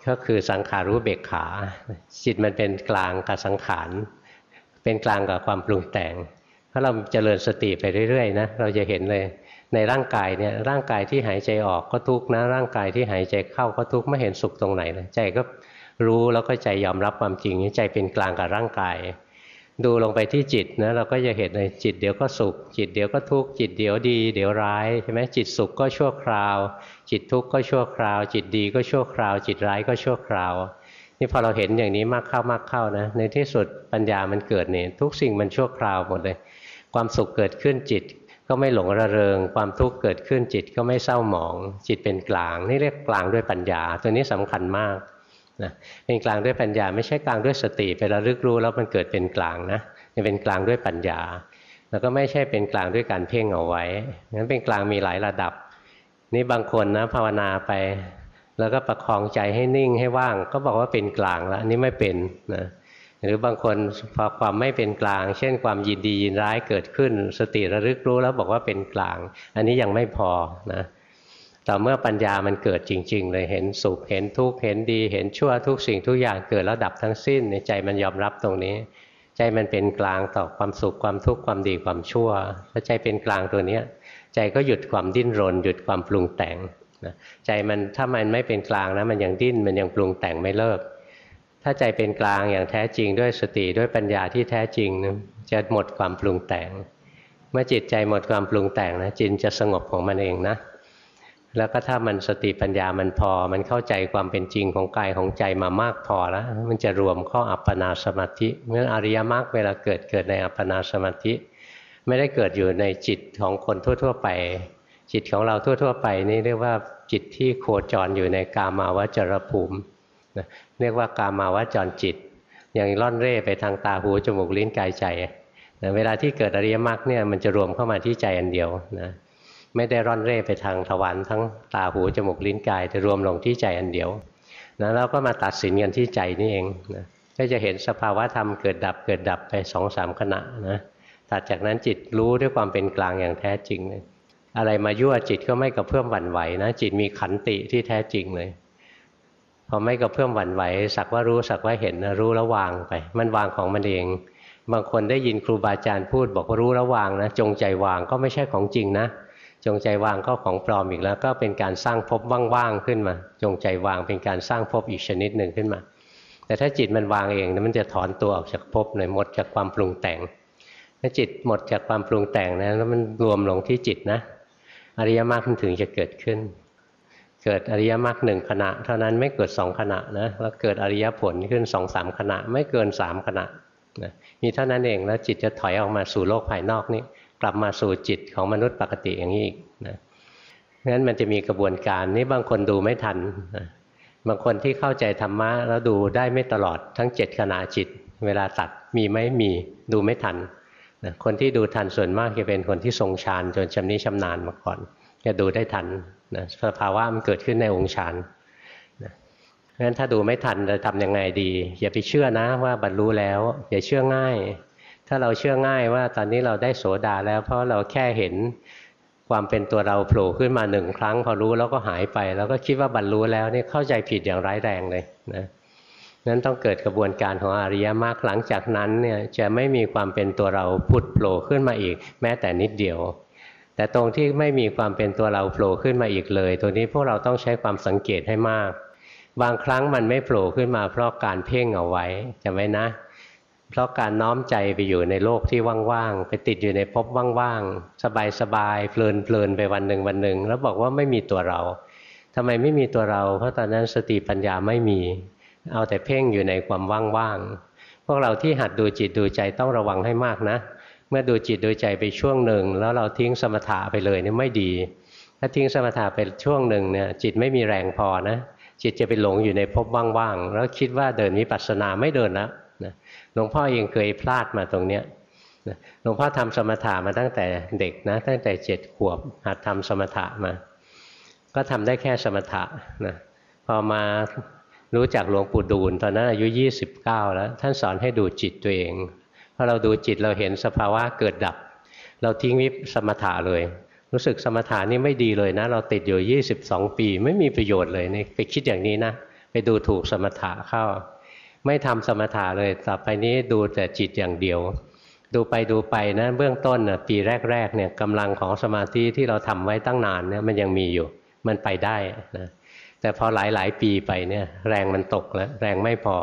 ก็คือสังขารู้เบกขา จิตมันเป็นกลางกับสังขาร เป็นกลางกับความปรุงแต่ง ถ้าเราเจริญสติไปเรื่อยๆนะเราจะเห็นเลยในร่างกายเนี่ยร่างกายที่หายใจออกก็ทุกข์นะ ร่างกายที่หายใจเข้าก็ทุกข์ไม่เห็นสุขตรงไหนเลยใจก็รู้แล้วก็ใจยอมรับความจริงใจเป็นกลางกับร่างกาย ดูลงไปที่จิตนะเราก็จะเห็นเลยจิตเดี๋ยวก็สุข จิตเดี๋ยวก็ทุกข์จิตเดี๋ยวดี เดี๋ยวร้ายใช่ไหมจิตสุขก็ชั่วคราว จิตทุกข์ก็ชั่วคราว จิตดีก็ชั่วคราว จิตร้ายก็ชั่วคราว นี่พอเราเห็นอย่างนี้มากเข้ามากเข้านะในที่สุดปัญญามันเกิดเนี่ยทุกสิ่งมันชั่วคราวหมดเลย ความสุขเกิดขึ้นจิต ก็ไม่หลงระเริง ความทุกข์เกิดขึ้นจิตก็ไม่เศร้าหมอง จิตเป็นกลาง นี่เรียกกลางด้วยปัญญา ตัวนี้สำคัญมากนะเป็นกลางด้วยปัญญา ไม่ใช่กลางด้วยสติไประลึกรู้แล้วมันเกิดเป็นกลางนะนี่เป็นกลางด้วยปัญญา แล้วก็ไม่ใช่เป็นกลางด้วยการเพ่งเอาไว้งั้นเป็นกลางมีหลายระดับ นี่บางคนนะภาวนาไป แล้วก็ประคองใจให้นิ่งให้ว่าง ก็บอกว่าเป็นกลางแล้วอันนี้ไม่เป็นนะหรือบางคนพอความไม่เป็นกลาง เช่นความยินดียินร้ายเกิดขึ้น สติระลึกรู้แล้วบอกว่าเป็นกลาง อันนี้ยังไม่พอนะต่อเมื่อปัญญามันเกิดจริง ๆ เลยเห็นสุขเห็นทุกข์เห็นดี เห็นชั่วทุกสิ่งทุกอย่างเกิดแล้วดับทั้งสิ้นในใจมันยอมรับตรงนี้ ใจมันเป็นกลางต่อความสุขความทุกข์ความดีความชั่วถ้าใจเป็นกลางตัวนี้ใจก็หยุดความดิ้นรน หยุดความปรุงแต่ง นะใจมันถ้ามันไม่เป็นกลางนะมันยังดิ้นมันยังปรุงแต่งไม่เลิก ถ้าใจเป็นกลางอย่างแท้จริงด้วยสติด้วยปัญญาที่แท้จริงนะจะหมดความปรุงแต่ง เมื่อจิตใจหมดความปรุงแต่งนะจิตจะสงบของมันเองนะแล้วก็ถ้ามันสติปัญญามันพอ มันเข้าใจความเป็นจริงของกายของใจมามากพอแล้ว มันจะรวมเข้าอัปปนาสมาธิเมื่ออริยมรรคเวลาเกิดเกิดในอัปปนาสมาธิ ไม่ได้เกิดอยู่ในจิตของคนทั่ว ๆ ไป จิตของเราทั่ว ๆ ไปนี่เรียกว่าจิตที่โคจรอยู่ในกามาวจรภูมิเรียกว่ากามาวจรจิต อย่างล่อนเร่ไปทางตาหูจมูกลิ้นกายใจเวลาที่เกิดอริยมรรคเนี่ยมันจะรวมเข้ามาที่ใจอันเดียวนะไม่ได้ร่อนเร่ไปทางทวารทั้งตาหูจมูกลิ้นกายจะรวมลงที่ใจอันเดียวนะแล้วก็มาตัดสินกันที่ใจนี่เองนะก็จะเห็นสภาวะธรรมเกิดดับเกิดดับไปสองสามขณะนะตัดจากนั้นจิตรู้ด้วยความเป็นกลางอย่างแท้จริงเลย อะไรมายั่วจิตก็ไม่กระเพื่อมหวั่นไหวนะจิตมีขันติที่แท้จริงเลยพอไม่กระเพื่อมหวั่นไหว สักว่ารู้สักว่าเห็นรู้แล้ววางไป มันวางของมันเอง บางคนได้ยินครูบาอาจารย์พูด บอกว่ารู้แล้ววางนะจงใจวางก็ไม่ใช่ของจริงนะจงใจวางก็ของปลอมอีกแล้ว ก็เป็นการสร้างภพว่างๆขึ้นมา จงใจวางเป็นการสร้างภพอีกชนิดหนึ่งขึ้นมา แต่ถ้าจิตมันวางเองมันจะถอนตัวออกจากภพเลยหมดจากความปรุงแต่งถ้าจิตหมดจากความปรุงแต่งนะแล้วมันรวมลงที่จิตนะ อริยมรรคถึงจะเกิดขึ้น เกิดอริยมรรคหนึ่งขณะ เท่านั้นไม่เกิดสองขณะนะแล้วเกิดอริยผลขึ้นสองสามขณะ ไม่เกินสามขณะนะมีเท่านั้นเองแล้วจิตจะถอยออกมาสู่โลกภายนอกนี่กลับมาสู่จิตของมนุษย์ปกติอย่างนี้อีกนะงั้นมันจะมีกระบวนการนี่บางคนดูไม่ทันนะบางคนที่เข้าใจธรรมะแล้วดูได้ไม่ตลอดทั้งเจ็ดขณะจิต เวลาตัดมีไหมมีดูไม่ทัน นะคนที่ดูทันส่วนมากจะเป็นคนที่ทรงฌานจนชำนิชำนาญมาก่อน จะดูได้ทันนะสภาวะมันเกิดขึ้นในองค์ฌานนะงั้นถ้าดูไม่ทันจะทำยังไงดี อย่าไปเชื่อนะว่าบรรลุแล้ว อย่าเชื่อง่าย ถ้าเราเชื่อง่ายว่าตอนนี้เราได้โสดาแล้ว เพราะเราแค่เห็นความเป็นตัวเราโผล่ขึ้นมาหนึ่งครั้ง พอรู้แล้วก็หายไป แล้วก็คิดว่าบรรลุแล้วนี่เข้าใจผิดอย่างร้ายแรงเลยนะ นั้นต้องเกิดกระบวนการของอริยมรรคหลังจากนั้นเนี่ยจะไม่มีความเป็นตัวเราพุดโผล่ขึ้นมาอีก แม้แต่นิดเดียว แต่ตรงที่ไม่มีความเป็นตัวเราโผล่ขึ้นมาอีกเลย ตัวนี้พวกเราต้องใช้ความสังเกตให้มาก บางครั้งมันไม่โผล่ขึ้นมาเพราะการเพ่งเอาไว้จำไว้นะ เพราะการน้อมใจไปอยู่ในโลกที่ว่างๆไปติดอยู่ในภพว่างๆสบายๆเพลินๆไปวันหนึ่งวันหนึ่งแล้วบอกว่าไม่มีตัวเราทำไมไม่มีตัวเรา เพราะตอนนั้นสติปัญญาไม่มี เอาแต่เพ่งอยู่ในความว่างๆพวกเราที่หัดดูจิตดูใจต้องระวังให้มากนะ เมื่อดูจิตดูใจไปช่วงหนึ่ง แล้วเราทิ้งสมถะไปเลยนี่ไม่ดี ถ้าทิ้งสมถะไปช่วงหนึ่งเนี่ยจิตไม่มีแรงพอนะจิตจะไปหลงอยู่ในภพว่างๆ แล้วคิดว่าเดินวิปัสสนาไม่เดินแล้วหลวงพ่อเองเคยพลาดมาตรงเนี้ยหลวงพ่อทำสมถะมาตั้งแต่เด็กนะ ตั้งแต่เจ็ดขวบหัดทำสมถะมา ก็ทำได้แค่สมถะนะพอมา รู้จักหลวงปู่ดูลย์ตอนนั้นอายุ 29 แล้ว ท่านสอนให้ดูจิตตัวเองพอเราดูจิตเราเห็นสภาวะเกิดดับ เราทิ้งวิสมถะเลย รู้สึกสมถะนี่ไม่ดีเลยนะ เราติดอยู่ 22 ปี ไม่มีประโยชน์เลยนี่ไปคิดอย่างนี้นะ ไปดูถูกสมถะเข้า ไม่ทำสมถะเลยต่อไปนี้ดูแต่จิตอย่างเดียว ดูไปดูไปนะเบื้องต้นนะปีแรกๆเนี่ยกำลังของสมาธิที่เราทำไว้ตั้งนานเนี่ยมันยังมีอยู่ มันไปได้นะ แต่พอหลายๆปีไปเนี่ยแรงมันตกแล้วแรงไม่พอ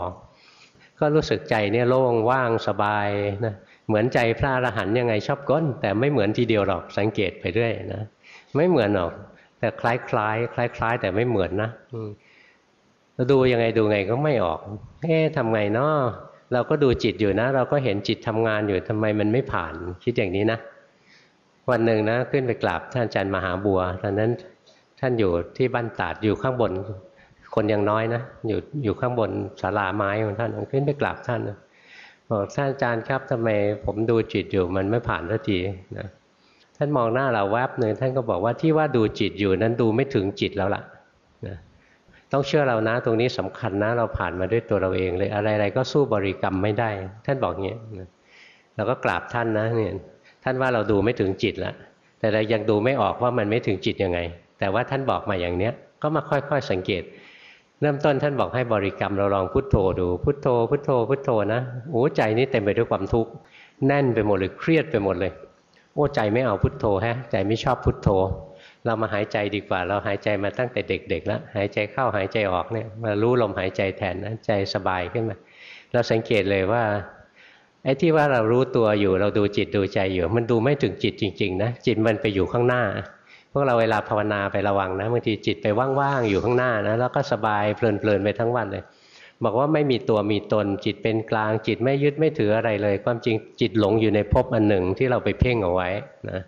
ก็รู้สึกใจเนี่ยโล่งว่างสบายนะเหมือนใจพระอรหันต์ยังไงชอบก้น แต่ไม่เหมือนทีเดียวหรอกสังเกตไปเรื่อยนะไม่เหมือนหรอก แต่คล้ายคล้ายคล้ายคล้ายแต่ไม่เหมือนนะเราดูยังไงดูไงก็ไม่ออกเอ๊ะทำไงเนาะเราก็ดูจิตอยู่นะ เราก็เห็นจิตทำงานอยู่ทำไมมันไม่ผ่านคิดอย่างนี้นะวันหนึ่งนะขึ้นไปกราบท่านอาจารย์มหาบัวตอนนั้น ท่านอยู่ที่บ้านตาดอยู่ข้างบน คนยังน้อยนะอยู่อยู่ข้างบนศาลาไม้ของท่านขึ้นไปกราบท่านบอกท่านอาจารย์ครับทำไมผมดูจิตอยู่มันไม่ผ่านสักทีนะท่านมองหน้าเราแวบหนึ่งท่านก็บอกว่าที่ว่าดูจิตอยู่นั้นดูไม่ถึงจิตแล้วล่ะนะต้องเชื่อเรานะตรงนี้สำคัญนะเราผ่านมาด้วยตัวเราเองเลยอะไรๆก็สู้บริกรรมไม่ได้ ท่านบอกอย่างนี้เราก็กราบท่านนะเนี่ยท่านว่าเราดูไม่ถึงจิตแล้วแต่เรายังดูไม่ออกว่ามันไม่ถึงจิตยังไง แต่ว่าท่านบอกมาอย่างเนี้ยก็มาค่อยๆสังเกต เริ่มต้นท่านบอกให้บริกรรมเราลองพุทโธดูพุทโธ พุทโธ พุทโธนะโอ้ใจนี้เต็มไปด้วยความทุกข์แน่นไปหมดเลยเครียดไปหมดเลย โอ้ใจไม่เอาพุทโธฮะ ใจไม่ชอบพุทโธ เรามาหายใจดีกว่า เราหายใจมาตั้งแต่เด็ก ๆ แล้วหายใจเข้าหายใจออกเนี่ยมารู้ลมหายใจแทนนะใจสบายขึ้นมาเราสังเกตเลยว่าไอ้ที่ว่าเรารู้ตัวอยู่เราดูจิตดูใจอยู่ มันดูไม่ถึงจิตจริง ๆ นะจิตมันไปอยู่ข้างหน้า พวกเราเวลาภาวนาไประวังนะบางทีจิตไปว่างๆอยู่ข้างหน้านะแล้วก็สบายเพลินๆไปทั้งวันเลย บอกว่าไม่มีตัวมีตนจิตเป็นกลาง จิตไม่ยึดไม่ถืออะไรเลย ความจริงจิตหลงอยู่ในภพอันหนึ่งที่เราไปเพ่งเอาไว้นะ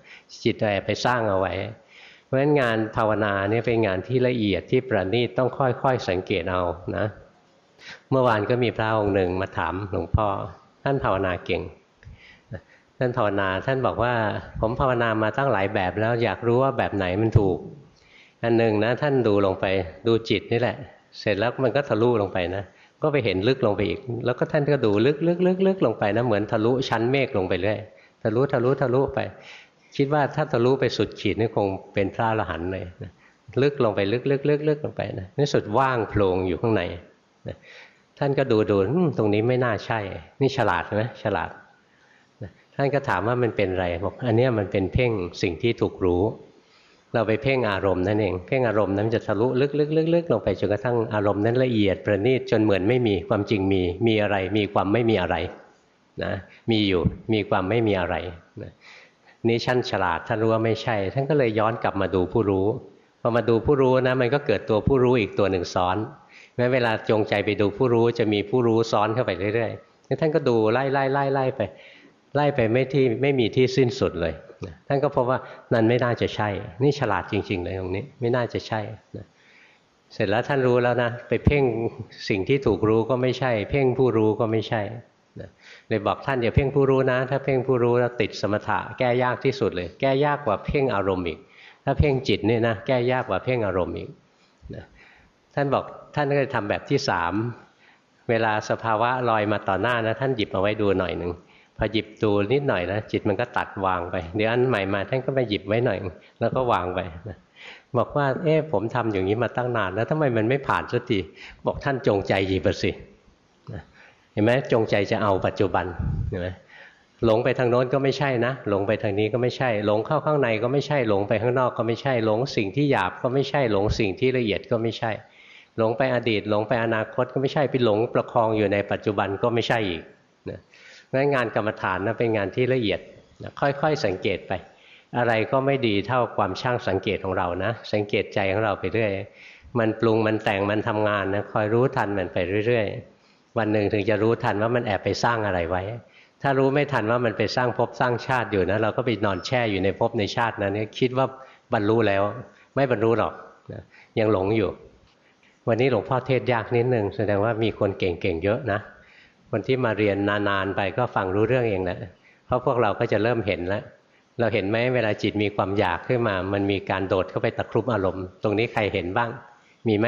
จิตแอบไปสร้างเอาไว้ เพราะฉะนั้นงานภาวนาเนี่ยเป็นงานที่ละเอียดที่ประณีตต้องค่อยๆสังเกตเอานะ เมื่อวานก็มีพระองค์หนึ่งมาถามหลวงพ่อท่านภาวนาเก่ง ท่านภาวนาท่านบอกว่า ผมภาวนามาตั้งหลายแบบแล้วอยากรู้ว่าแบบไหนมันถูก อันหนึ่งนะท่านดูลงไปดูจิตนี่แหละ เสร็จแล้วมันก็ทะลุลงไปนะก็ไปเห็นลึกลงไปอีก แล้วก็ท่านก็ดูลึกลึกลึกลึกลงไปนะเหมือนทะลุชั้นเมฆลงไปเรื่อยทะลุทะลุทะลุไป คิดว่าถ้าทะลุไปสุดขีดนี่คงเป็นพระอรหันต์เลยนะลึกลงไปลึกลึกลึกลึกลงไปนะนี่สุดว่างโพลงอยู่ข้างในนะท่านก็ดูดูตรงนี้ไม่น่าใช่ นี่ฉลาดไหมฉลาด ท่านก็ถามว่ามันเป็นอะไรบอกอันนี้มันเป็นเพ่งสิ่งที่ถูกรู้ เราไปเพ่งอารมณ์นั่นเองเพ่งอารมณ์นั้นจะทะลุลึกๆๆลงไปจนกระทั่งอารมณ์นั้นละเอียดประณีตจนเหมือนไม่มีความจริงมีมีอะไร มีความไม่มีอะไรนะมีอยู่มีความไม่มีอะไรนะนี่ชั้นฉลาดท่านรู้ว่าไม่ใช่ ท่านก็เลยย้อนกลับมาดูผู้รู้พอมาดูผู้รู้นะมันก็เกิดตัวผู้รู้อีกตัวหนึ่งซ้อนแม้เวลาจงใจไปดูผู้รู้จะมีผู้รู้ซ้อนเข้าไปเรื่อยๆท่านก็ดูไล่ไล่ไล่ไล่ไป ไล่ไปไม่ที่ไม่มีที่สิ้นสุดเลยนะท่านก็พบว่านั่นไม่น่าจะใช่ นี่ฉลาดจริง ๆ เลยตรงนี้ ไม่น่าจะใช่นะเสร็จแล้วท่านรู้แล้วนะ ไปเพ่งสิ่งที่ถูกรู้ก็ไม่ใช่ เพ่งผู้รู้ก็ไม่ใช่เลยบอกท่านอย่าเพ่งผู้รู้นะ ถ้าเพ่งผู้รู้แล้วติดสมถะแก้ยากที่สุดเลย แก้ยากกว่าเพ่งอารมณ์อีก ถ้าเพ่งจิตนี่นะแก้ยากกว่าเพ่งอารมณ์อีกนะท่านบอกท่านก็เลยทำแบบที่สามเวลาสภาวะลอยมาต่อหน้านะ ท่านหยิบมาไว้ดูหน่อยหนึ่ง พอหยิบดูนิดหน่อยนะจิตมันก็ตัดวางไปเดี๋ยวอันใหม่มาท่านก็มาหยิบไว้หน่อย แล้วก็วางไปนะบอกว่า เอ๊ะผมทำอย่างนี้มาตั้งนานแล้วทำไมมันไม่ผ่านสักทีบอกท่านจงใจหยิบสิเห็นไหมจงใจจะเอาปัจจุบันเห็นไหมหลงไปทางโน้นก็ไม่ใช่นะหลงไปทางนี้ก็ไม่ใช่ หลงเข้าข้างในก็ไม่ใช่หลงไปข้างนอกก็ไม่ใช่ หลงสิ่งที่หยาบก็ไม่ใช่หลงสิ่งที่ละเอียดก็ไม่ใช่ หลงไปอดีต หลงไปอนาคตก็ไม่ใช่ไปหลงประคองอยู่ในปัจจุบันก็ไม่ใช่อีก นะงั้นงานกรรมฐานนะเป็นงานที่ละเอียดนะค่อยๆ สังเกตไป อะไรก็ไม่ดีเท่าความช่างสังเกตของเรานะ สังเกตใจของเราไปเรื่อยมันปรุงมันแต่งมันทำงานนะคอยรู้ทันมันไปเรื่อยๆ วันหนึ่งถึงจะรู้ทันว่ามันแอบไปสร้างอะไรไว้ ถ้ารู้ไม่ทันว่ามันไปสร้างภพสร้างชาติอยู่นะเราก็ไปนอนแช่อยู่ในภพในชาตินั้นคิดว่าบรรลุแล้วไม่บรรลุหรอกนะยังหลงอยู่ วันนี้หลวงพ่อเทศยากนิดนึงแสดงว่ามีคนเก่งๆเยอะนะ คนที่มาเรียนนานๆไปก็ฟังรู้เรื่องเองแหละเพราะพวกเราก็จะเริ่มเห็นแล้ว เราเห็นไหมเวลาจิตมีความอยากขึ้นมา มันมีการโดดเข้าไปตะครุบอารมณ์ ตรงนี้ใครเห็นบ้าง มีไหม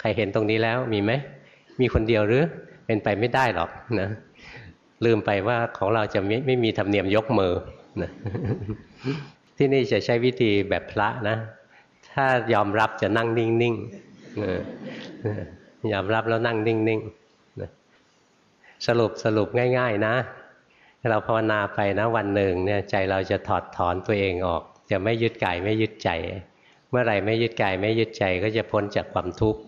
ใครเห็นตรงนี้แล้วมีไหม มีคนเดียวหรือ เป็นไปไม่ได้หรอกนะลืมไปว่าของเราจะไม่ไม่มีธรรมเนียมยกมือนะที่นี่จะใช้วิธีแบบพระนะ ถ้ายอมรับจะนั่งนิ่งๆยอมรับแล้วนั่งนิ่งๆ สรุปสรุปง่าย ๆนะ เราภาวนาไปนะวันหนึ่งเนี่ยใจเราจะถอดถอนตัวเองออก จะไม่ยึดกายไม่ยึดใจ เมื่อไหร่ไม่ยึดกายไม่ยึดใจก็จะพ้นจากความทุกข์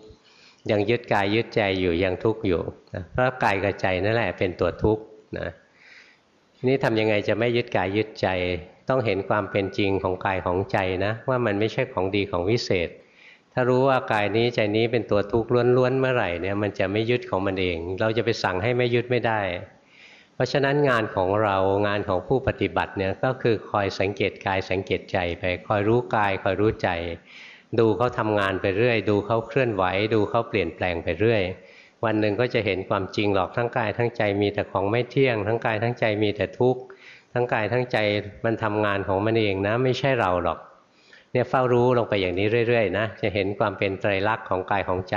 ยังยึดกายยึดใจอยู่ยังทุกข์อยู่นะเพราะกายกับใจนั่นแหละเป็นตัวทุกข์นะนี่ทำยังไงจะไม่ยึดกายยึดใจ ต้องเห็นความเป็นจริงของกายของใจนะ ว่ามันไม่ใช่ของดีของวิเศษ ถ้ารู้ว่ากายนี้ใจนี้เป็นตัวทุกข์ล้วนๆเมื่อไหร่เนี่ยมันจะไม่ยึดของมันเอง เราจะไปสั่งให้ไม่ยึดไม่ได้ เพราะฉะนั้นงานของเรางานของผู้ปฏิบัติเนี่ยก็คือคอยสังเกตกายสังเกตใจไป คอยรู้กายคอยรู้ใจ ดูเขาทำงานไปเรื่อย ดูเขาเคลื่อนไหว ดูเขาเปลี่ยนแปลงไปเรื่อย วันหนึ่งก็จะเห็นความจริงหรอกทั้งกายทั้งใจมีแต่ของไม่เที่ยง ทั้งกายทั้งใจมีแต่ทุกข์ทั้งกายทั้งใจมันทำงานของมันเองนะไม่ใช่เราหรอก เนี่ยเฝ้ารู้ลงไปอย่างนี้เรื่อยๆนะจะเห็นความเป็นไตรลักษณ์ของกายของใจ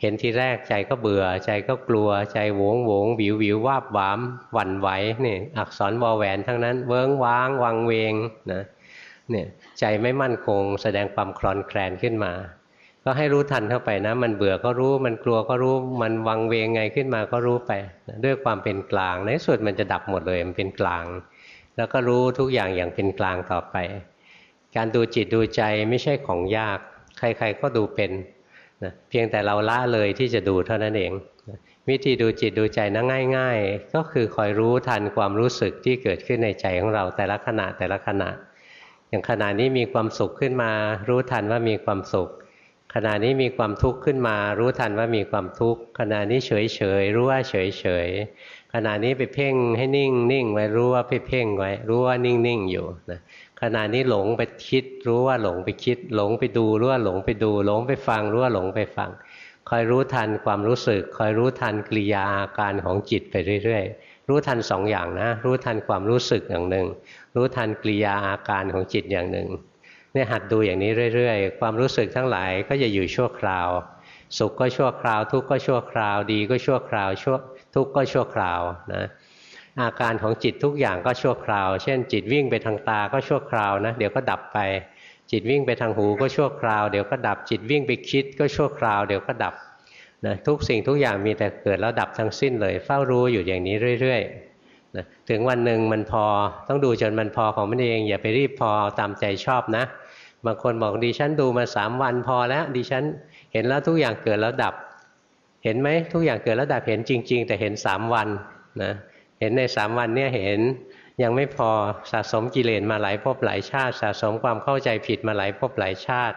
เห็นทีแรกใจก็เบื่อ ใจก็กลัวใจโวงโวงวิววิววาบวามหวั่นไหวนี่อักษรวอแหวนทั้งนั้น เวิ้งว้างวังเวงนะเนี่ยใจไม่มั่นคง แสดงความคลอนแคลนขึ้นมา ก็ให้รู้ทันเข้าไปนะ มันเบื่อก็รู้มันกลัวก็รู้มันวังเวงไงขึ้นมาก็รู้ไปนะด้วยความเป็นกลางในสุดมันจะดับหมดเลยมันเป็นกลาง แล้วก็รู้ทุกอย่างอย่างเป็นกลางต่อไป การดูจิตดูใจไม่ใช่ของยาก ใครๆก็ดูเป็นนะเพียงแต่เราละเลยที่จะดูเท่านั้นเองนะวิธีดูจิตดูใจนะง่าย ๆ ก็คือคอยรู้ทันความรู้สึกที่เกิดขึ้นในใจของเราแต่ละขณะแต่ละขณะอย่างอย่างขณะนี้มีความสุขขึ้นมา รู้ทันว่ามีความสุข ขณะนี้มีความทุกข์ขึ้นมา รู้ทันว่ามีความทุกข์ขณะนี้เฉยเฉยรู้ว่าเฉยเฉยขณะนี้ไปเพ่งให้นิ่งนิ่งไว้รู้ว่าไปเพ่งไว้ รู้ว่านิ่งนิ่งอยู่นะ ขณะนี้หลงไปคิดรู้ว่าหลงไปคิด หลงไปดูรู้ว่าหลงไปดู หลงไปฟังรู้ว่าหลงไปฟัง คอยรู้ทันความรู้สึก คอยรู้ทันกิริยาอาการของจิตไปเรื่อยๆ รู้ทันสองอย่างนะ รู้ทันความรู้สึกอย่างหนึ่ง รู้ทันกิริยาอาการของจิตอย่างหนึ่งเนี่ยหัดดูอย่างนี้เรื่อยๆ ความรู้สึกทั้งหลายก็จะอยู่ชั่วคราว สุขก็ชั่วคราว ทุกข์ก็ชั่วคราว ดีก็ชั่วคราวชั่วทุกข์ก็ชั่วคราวนะ อาการของจิตทุกอย่างก็ชั่วคราว เช่น จิตวิ่งไปทางตาก็ชั่วคราวนะ เดี๋ยวก็ดับไป จิตวิ่งไปทางหูก็ชั่วคราว เดี๋ยวก็ดับ จิตวิ่งไปคิดก็ชั่วคราว เดี๋ยวก็ดับนะทุกสิ่งทุกอย่างมีแต่เกิดแล้วดับทั้งสิ้นเลย เฝ้ารู้อยู่อย่างนี้เรื่อยๆนะถึงวันหนึ่งมันพอ ต้องดูจนมันพอของมันเอง อย่าไปรีบพอตามใจชอบนะ บางคนบอกดิฉันดูมาสามวันพอแล้ว ดิฉันเห็นแล้วทุกอย่างเกิดแล้วดับ เห็นไหมทุกอย่างเกิดแล้วดับเห็นจริง ๆ แต่เห็นสามวันนะ เห็นในสามวันเนี่ยเห็นยังไม่พอสะสมกิเลสมาหลายภพหลายชาติ สะสมความเข้าใจผิดมาหลายภพหลายชาติ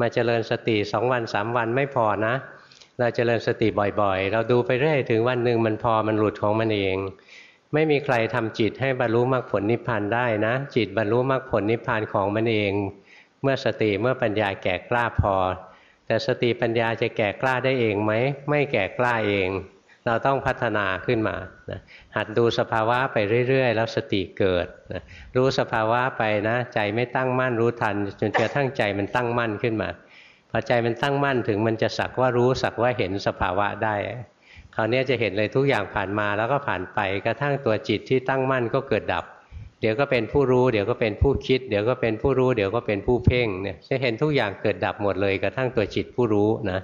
มาเจริญสติสองวันสามวันไม่พอนะ เราเจริญสติบ่อยๆ เราดูไปเรื่อยถึงวันหนึ่งมันพอมันหลุดของมันเอง ไม่มีใครทำจิตให้บรรลุมรรคผลนิพพานได้นะ จิตบรรลุมรรคผลนิพพานของมันเอง เมื่อสติเมื่อปัญญาแก่กล้าพอ แต่สติปัญญาจะแก่กล้าได้เองไหมไม่แก่กล้าเอง เราต้องพัฒนาขึ้นมานะหัดดูสภาวะไปเรื่อยๆ แล้วสติเกิดนะรู้สภาวะไปนะ ใจไม่ตั้งมั่นรู้ทัน จนกระทั่งใจมันตั้งมั่นขึ้นมาพอใจมันตั้งมั่นถึงมันจะสักว่ารู้สักว่าเห็นสภาวะได้คราวนี้จะเห็นเลยทุกอย่างผ่านมาแล้วก็ผ่านไปกระทั่งตัวจิตที่ตั้งมั่นก็เกิดดับ เดี๋ยวก็เป็นผู้รู้เดี๋ยวก็เป็นผู้คิด เดี๋ยวก็เป็นผู้รู้เดี๋ยวก็เป็นผู้เพ่งเนี่ยจะเห็นทุกอย่างเกิดดับหมดเลย กระทั่งตัวจิตผู้รู้นะ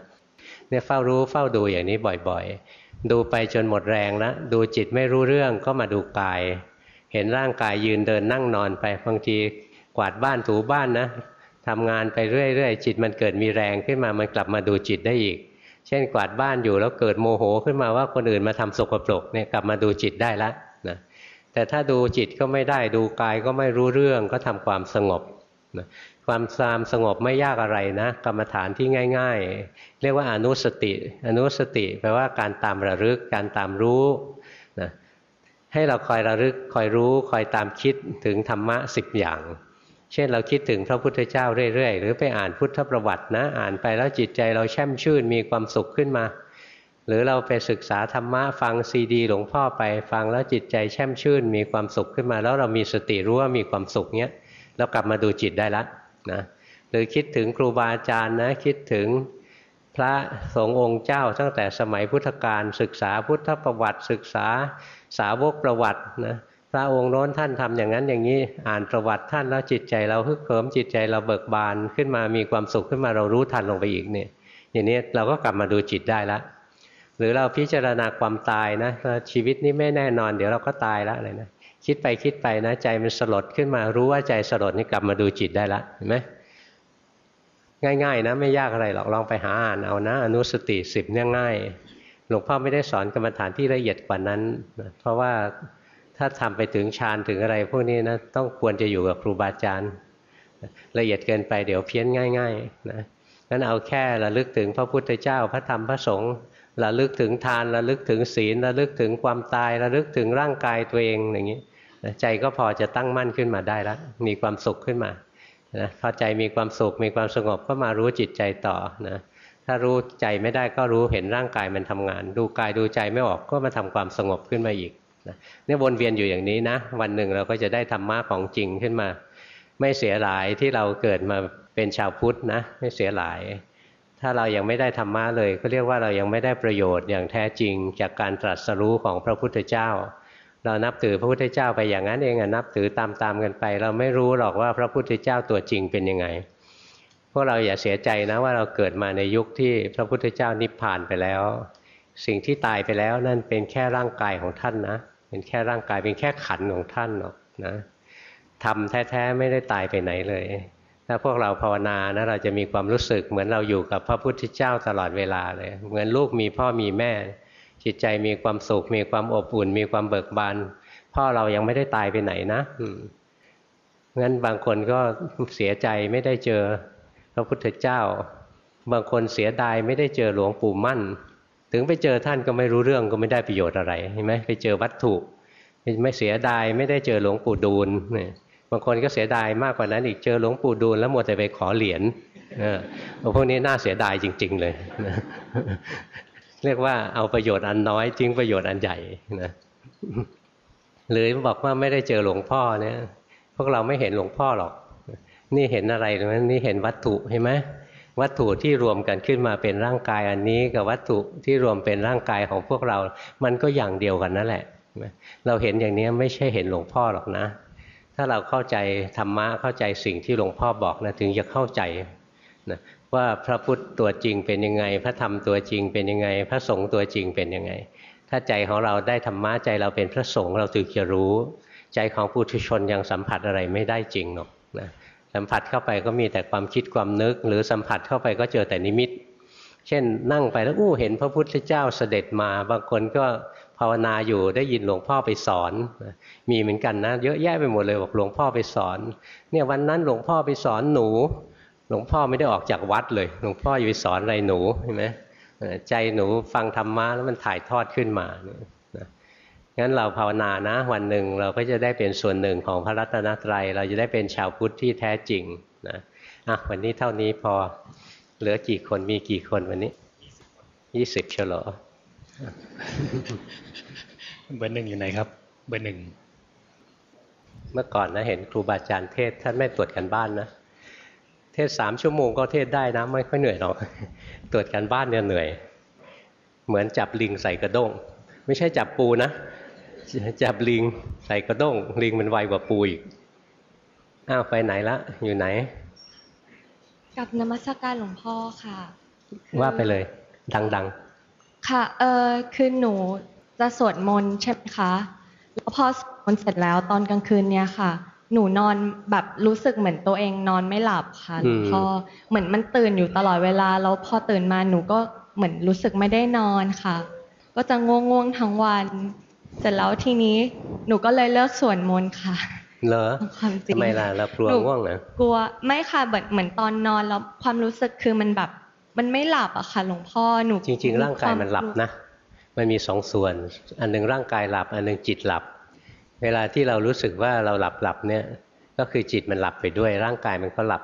เนี่ยเฝ้ารู้เฝ้าดูอย่างนี้บ่อย ๆ ดูไปจนหมดแรงแล้วดูจิตไม่รู้เรื่องก็มาดูกาย เห็นร่างกายยืนเดินนั่งนอนไปบางทีกวาดบ้านถูบ้านนะทำงานไปเรื่อยๆจิตมันเกิดมีแรงขึ้นมามันกลับมาดูจิตได้อีก เช่นกวาดบ้านอยู่แล้วเกิดโมโหขึ้นมาว่าคนอื่นมาทำสกปรกเนี่ยกลับมาดูจิตได้แล้วนะแต่ถ้าดูจิตก็ไม่ได้ดูกายก็ไม่รู้เรื่องก็ทำความสงบนะ ความสามสงบไม่ยากอะไรนะ กรรมฐานที่ง่าย ๆ เรียกว่าอนุสติ อนุสติแปลว่าการตามระลึกการตามรู้นะให้เราคอยระลึกคอยรู้คอยตามคิดถึงธรรมะสิบอย่าง เช่นเราคิดถึงพระพุทธเจ้าเรื่อยๆ หรือไปอ่านพุทธประวัตินะ อ่านไปแล้วจิตใจเราแช่มชื่นมีความสุขขึ้นมา หรือเราไปศึกษาธรรมะฟังซีดี หลวงพ่อไปฟังแล้วจิตใจแช่มชื่น มีความสุขขึ้นมา แล้วเรามีสติรู้ว่ามีความสุขเนี้ยเรากลับมาดูจิตได้ละ นะหรือคิดถึงครูบาอาจารย์นะคิดถึงพระสงฆ์องค์เจ้าตั้งแต่สมัยพุทธกาลศึกษาพุทธประวัติ ศึกษาสาวกประวัตินะพระองค์โน้นท่านทำอย่างนั้นอย่างนี้อ่านประวัติท่านแล้วจิตใจเราฮึกเหิมจิตใจเราเบิกบานขึ้นมามีความสุขขึ้นมาเรารู้ทันลงไปอีกเนี่ยอย่างนี้เราก็กลับมาดูจิตได้แล้วหรือเราพิจารณาความตายนะชีวิตนี้ไม่แน่นอน เดี๋ยวเราก็ตายแล้วอะไรนะ คิดไปคิดไปนะ ใจมันสลดขึ้นมารู้ว่าใจสลดนี่กลับมาดูจิตได้ละเห็นไหมง่ายๆนะไม่ยากอะไรหรอกลองไปหาอ่านเอานะ อนุสติสิบเนี่ยง่ายหลวงพ่อไม่ได้สอนกรรมฐานที่ละเอียดกว่านั้น เพราะว่าถ้าทำไปถึงฌานถึงอะไร พวกนี้นะต้องควรจะอยู่กับครูบาอาจารย์ละเอียดเกินไปเดี๋ยวเพี้ยนง่ายๆนะงั้นเอาแค่ระลึกถึงพระพุทธเจ้าพระธรรมพระสงฆ์ระลึกถึงทานระลึกถึงศีลระลึกถึงความตายระลึกถึงร่างกายตัวเองอย่างนี้ ใจก็พอจะตั้งมั่นขึ้นมาได้แล้วมีความสุขขึ้นมานะพอใจมีความสุขมีความสงบก็มารู้จิตใจต่อนะถ้ารู้ใจไม่ได้ก็รู้เห็นร่างกายมันทำงาน ดูกายดูใจไม่ออกก็มาทำความสงบขึ้นมาอีกนะนี่วนเวียนอยู่อย่างนี้นะ วันหนึ่งเราก็จะได้ธรรมะของจริงขึ้นมา ไม่เสียหลายที่เราเกิดมาเป็นชาวพุทธนะ ไม่เสียหลาย ถ้าเรายังไม่ได้ธรรมะเลย ก็เรียกว่าเรายังไม่ได้ประโยชน์อย่างแท้จริงจากการตรัสรู้ของพระพุทธเจ้า เรานับถือพระพุทธเจ้าไปอย่างนั้นเองนับถือตามๆกันไป เราไม่รู้หรอกว่าพระพุทธเจ้าตัวจริงเป็นยังไงพวกเราอย่าเสียใจนะว่าเราเกิดมาในยุคที่พระพุทธเจ้านิพพานไปแล้ว สิ่งที่ตายไปแล้วนั่นเป็นแค่ร่างกายของท่านนะเป็นแค่ร่างกายเป็นแค่ขันของท่านหรอกนะทำแท้ๆไม่ได้ตายไปไหนเลย ถ้าพวกเราภาวนานะเราจะมีความรู้สึกเหมือนเราอยู่กับพระพุทธเจ้าตลอดเวลาเลย เหมือนลูกมีพ่อมีแม่ จิตใจมีความสุข มีความอบอุ่น มีความเบิกบานพ่อเรายังไม่ได้ตายไปไหนนะงั้นบางคนก็เสียใจไม่ได้เจอพระพุทธเจ้า บางคนเสียดายไม่ได้เจอหลวงปู่มั่น ถึงไปเจอท่านก็ไม่รู้เรื่องก็ไม่ได้ประโยชน์อะไรเห็นไหมไปเจอวัตถุ ไม่เสียดายไม่ได้เจอหลวงปู่ดูลบางคนก็เสียดายมากกว่านั้นอีกเจอหลวงปู่ดูลแล้วมัวแต่ไปขอเหรียญพวกนี้น่าเสียดายจริง ๆ เลย เรียกว่าเอาประโยชน์อันน้อยทิ้งประโยชน์อันใหญ่นะหรือบอกว่าไม่ได้เจอหลวงพ่อเนี่ย พวกเราไม่เห็นหลวงพ่อหรอก นี่เห็นอะไรหรือนี่เห็นวัตถุเห็นไหมวัตถุที่รวมกันขึ้นมาเป็นร่างกายอันนี้กับวัตถุที่รวมเป็นร่างกายของพวกเรา มันก็อย่างเดียวกันนั่นแหละ เราเห็นอย่างนี้ไม่ใช่เห็นหลวงพ่อหรอกนะ ถ้าเราเข้าใจธรรมะเข้าใจสิ่งที่หลวงพ่อบอกนะถึงจะเข้าใจนะ ว่าพระพุทธตัวจริงเป็นยังไง พระธรรมตัวจริงเป็นยังไง พระสงฆ์ตัวจริงเป็นยังไง ถ้าใจของเราได้ธรรมะใจเราเป็นพระสงฆ์เราถึงจะรู้ ใจของปุถุชนยังสัมผัสอะไรไม่ได้จริงหรอกนะสัมผัสเข้าไปก็มีแต่ความคิดความนึก หรือสัมผัสเข้าไปก็เจอแต่นิมิต เช่นนั่งไปแล้วอู้เห็นพระพุทธเจ้าเสด็จมา บางคนก็ภาวนาอยู่ได้ยินหลวงพ่อไปสอน มีเหมือนกันนะ เยอะแยะไปหมดเลยบอกหลวงพ่อไปสอน เนี่ยวันนั้นหลวงพ่อไปสอนหนู หลวงพ่อไม่ได้ออกจากวัดเลย หลวงพ่ออยู่สอนอะไรหนูเห็นไหมใจหนูฟังธรรมะแล้วมันถ่ายทอดขึ้นมานะงั้นเราภาวนานะ วันหนึ่งเราก็จะได้เป็นส่วนหนึ่งของพระรัตนตรัย เราจะได้เป็นชาวพุทธที่แท้จริงนะอะวันนี้เท่านี้พอเหลือกี่คนมีกี่คนวันนี้ยี่สิบเฉลอเบอร์หนึ่งอยู่ไหนครับ เบอร์หนึ่ง เมื่อก่อนนะเห็นครูบาอาจารย์เทศท่านไม่ตรวจกันบ้านนะเท ศสามชั่วโมงก็เทศได้นะ ไม่ค่อยเหนื่อยหรอกตรวจการบ้านเนี่ยเหนื่อย เหมือนจับลิงใส่กระด้ง ไม่ใช่จับปูนะ จับลิงใส่กระด้ง ลิงมันไวกว่าปูอีกอ้าวไปไหนละ อยู่ไหน กับนมัสการหลวงพ่อค่ะ ว่าไปเลย ดังๆ ค่ะ เออคือหนูจะสวดมนต์ใช่ไหมคะ แล้วพอสวดมนต์เสร็จแล้วตอนกลางคืนเนี่ยค่ะ หนูนอนแบบรู้สึกเหมือนตัวเองนอนไม่หลับค่ะหลวงพ่อเหมือนมันตื่นอยู่ตลอดเวลาแล้วพอตื่นมาหนูก็เหมือนรู้สึกไม่ได้นอนค่ะ ก็จะง่วงง่วงทั้งวันเสร็จแล้วทีนี้หนูก็เลยเลิกสวดมนต์ค่ะเหรอความจริงทำไมล่ะเรากลัวง่วงเหรอกลัวไม่ค่ะเหมือนเหมือนตอนนอนแล้วความรู้สึกคือมันแบบ มันไม่หลับอะค่ะหลวงพ่อหนูจริง ๆ ร่างกายมันหลับนะมันมีสองส่วน อันหนึ่งร่างกายหลับ อันหนึ่งจิตหลับ เวลาที่เรารู้สึกว่าเราหลับหลับเนี่ยก็คือจิตมันหลับไปด้วยร่างกายมันก็หลับ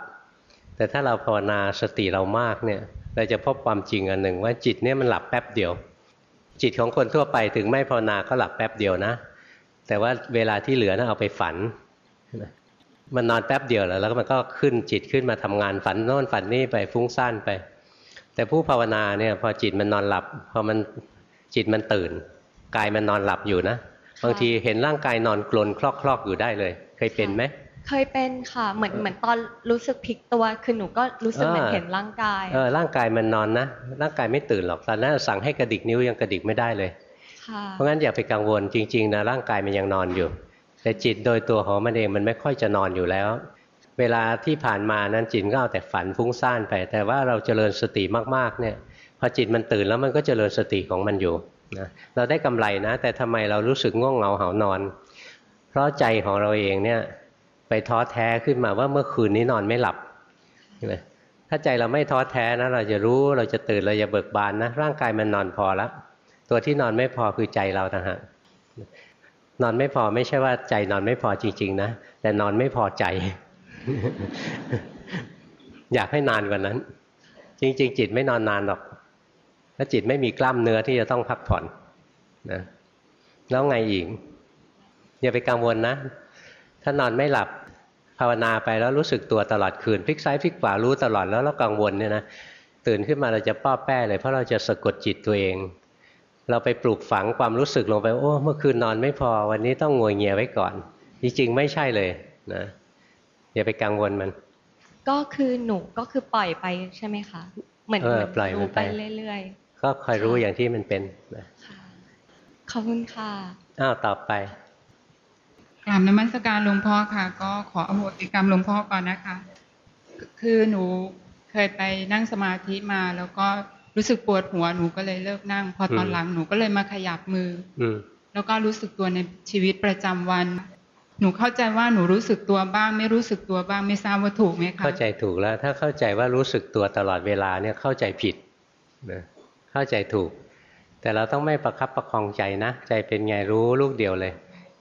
แต่ถ้าเราภาวนาสติเรามากเนี่ยเราจะพบความจริงอันหนึ่งว่าจิตเนี่ยมันหลับแป๊บเดียว จิตของคนทั่วไปถึงไม่ภาวนาก็หลับแป๊บเดียวนะ แต่ว่าเวลาที่เหลือนะั้นเอาไปฝันมันนอนแป๊บเดียวแล้วแล้วมันก็ขึ้นจิตขึ้นมาทำงานฝันโน่นฝันนี่ไปฟุ้งซ่านไป แต่ผู้ภาวนาเนี่ยพอจิตมันนอนหลับพอมันจิตมันตื่นกายมันนอนหลับอยู่นะ บางทีเห็นร่างกายนอนกลนคลอกๆอยู่ได้เลย เคยเป็นไหมเคยเป็นค่ะเหมือนเหมือนตอนรู้สึกพลิกตัวคือหนูก็รู้สึกเหมือนเห็นร่างกายเออร่างกายมันนอนนะร่างกายไม่ตื่นหรอกตอนนั้นสั่งให้กระดิกนิ้วยังกระดิกไม่ได้เลยเพราะงั้นอย่าไปกังวลจริงๆนะร่างกายมันยังนอนอยู่ แต่จิตโดยตัวของมันเองมันไม่ค่อยจะนอนอยู่แล้ว เวลาที่ผ่านมานั้นจิตก็เอาแต่ฝันฟุ้งซ่านไป แต่ว่าเราเจริญสติมากๆเนี่ยพอจิตมันตื่นแล้วมันก็เจริญสติของมันอยู่ นะเราได้กำไรนะ แต่ทำไมเรารู้สึกง่วงเหงาเหานอน เพราะใจของเราเองเนี่ย ไปท้อแท้ขึ้นมาว่าเมื่อคืนนี้นอนไม่หลับใช่ไหมถ้าใจเราไม่ท้อแท้นะ เราจะรู้เราจะตื่นเราจะเบิกบานนะ ร่างกายมันนอนพอแล้วตัวที่นอนไม่พอคือใจเราต่างหากนอนไม่พอไม่ใช่ว่าใจนอนไม่พอจริง ๆ นะ แต่นอนไม่พอใจ อยากให้นานกว่านั้น จริง ๆ จิตไม่นอนนานหรอก ถ้าจิตไม่มีกล้ามเนื้อที่จะต้องพักผ่อนนะแล้วไงอีกอย่าไปกังวลนะ ถ้านอนไม่หลับภาวนาไปแล้วรู้สึกตัวตลอดคืนพลิกซ้ายพลิกขวารู้ตลอดแล้วเรากังวลเนี่ยนะตื่นขึ้นมาเราจะป้อแป้เลยเพราะเราจะสะกดจิตตัวเอง เราไปปลูกฝังความรู้สึกลงไปโอ้เมื่อคืนนอนไม่พอวันนี้ต้องงวยเงียไว้ก่อน จริงๆไม่ใช่เลยนะอย่าไปกังวลมัน ก็คือหนูก็คือปล่อยไปใช่ไหมคะ เหมือนปล่อยมันไปเรื่อยๆ ก็คอยรู้อย่างที่มันเป็นนะขอบคุณค่ะอ้าวต่อไปกราบนมัสการหลวงพ่อค่ะ ก็ขออโหสิกรรมหลวงพ่อก่อนนะคะ คือหนูเคยไปนั่งสมาธิมา แล้วก็รู้สึกปวดหัวหนูก็เลยเลิกนั่ง พอตอนหลังหนูก็เลยมาขยับมือ อืแล้วก็รู้สึกตัวในชีวิตประจำวัน หนูเข้าใจว่าหนูรู้สึกตัวบ้าง ไม่รู้สึกตัวบ้างไม่ทราบว่าถูกไหมคะเข้าใจถูกแล้ว ถ้าเข้าใจว่ารู้สึกตัวตลอดเวลาเนี่ยเข้าใจผิดนะ เข้าใจถูก แต่เราต้องไม่ประคับประคองใจนะ ใจเป็นไงรู้ลูกเดียวเลย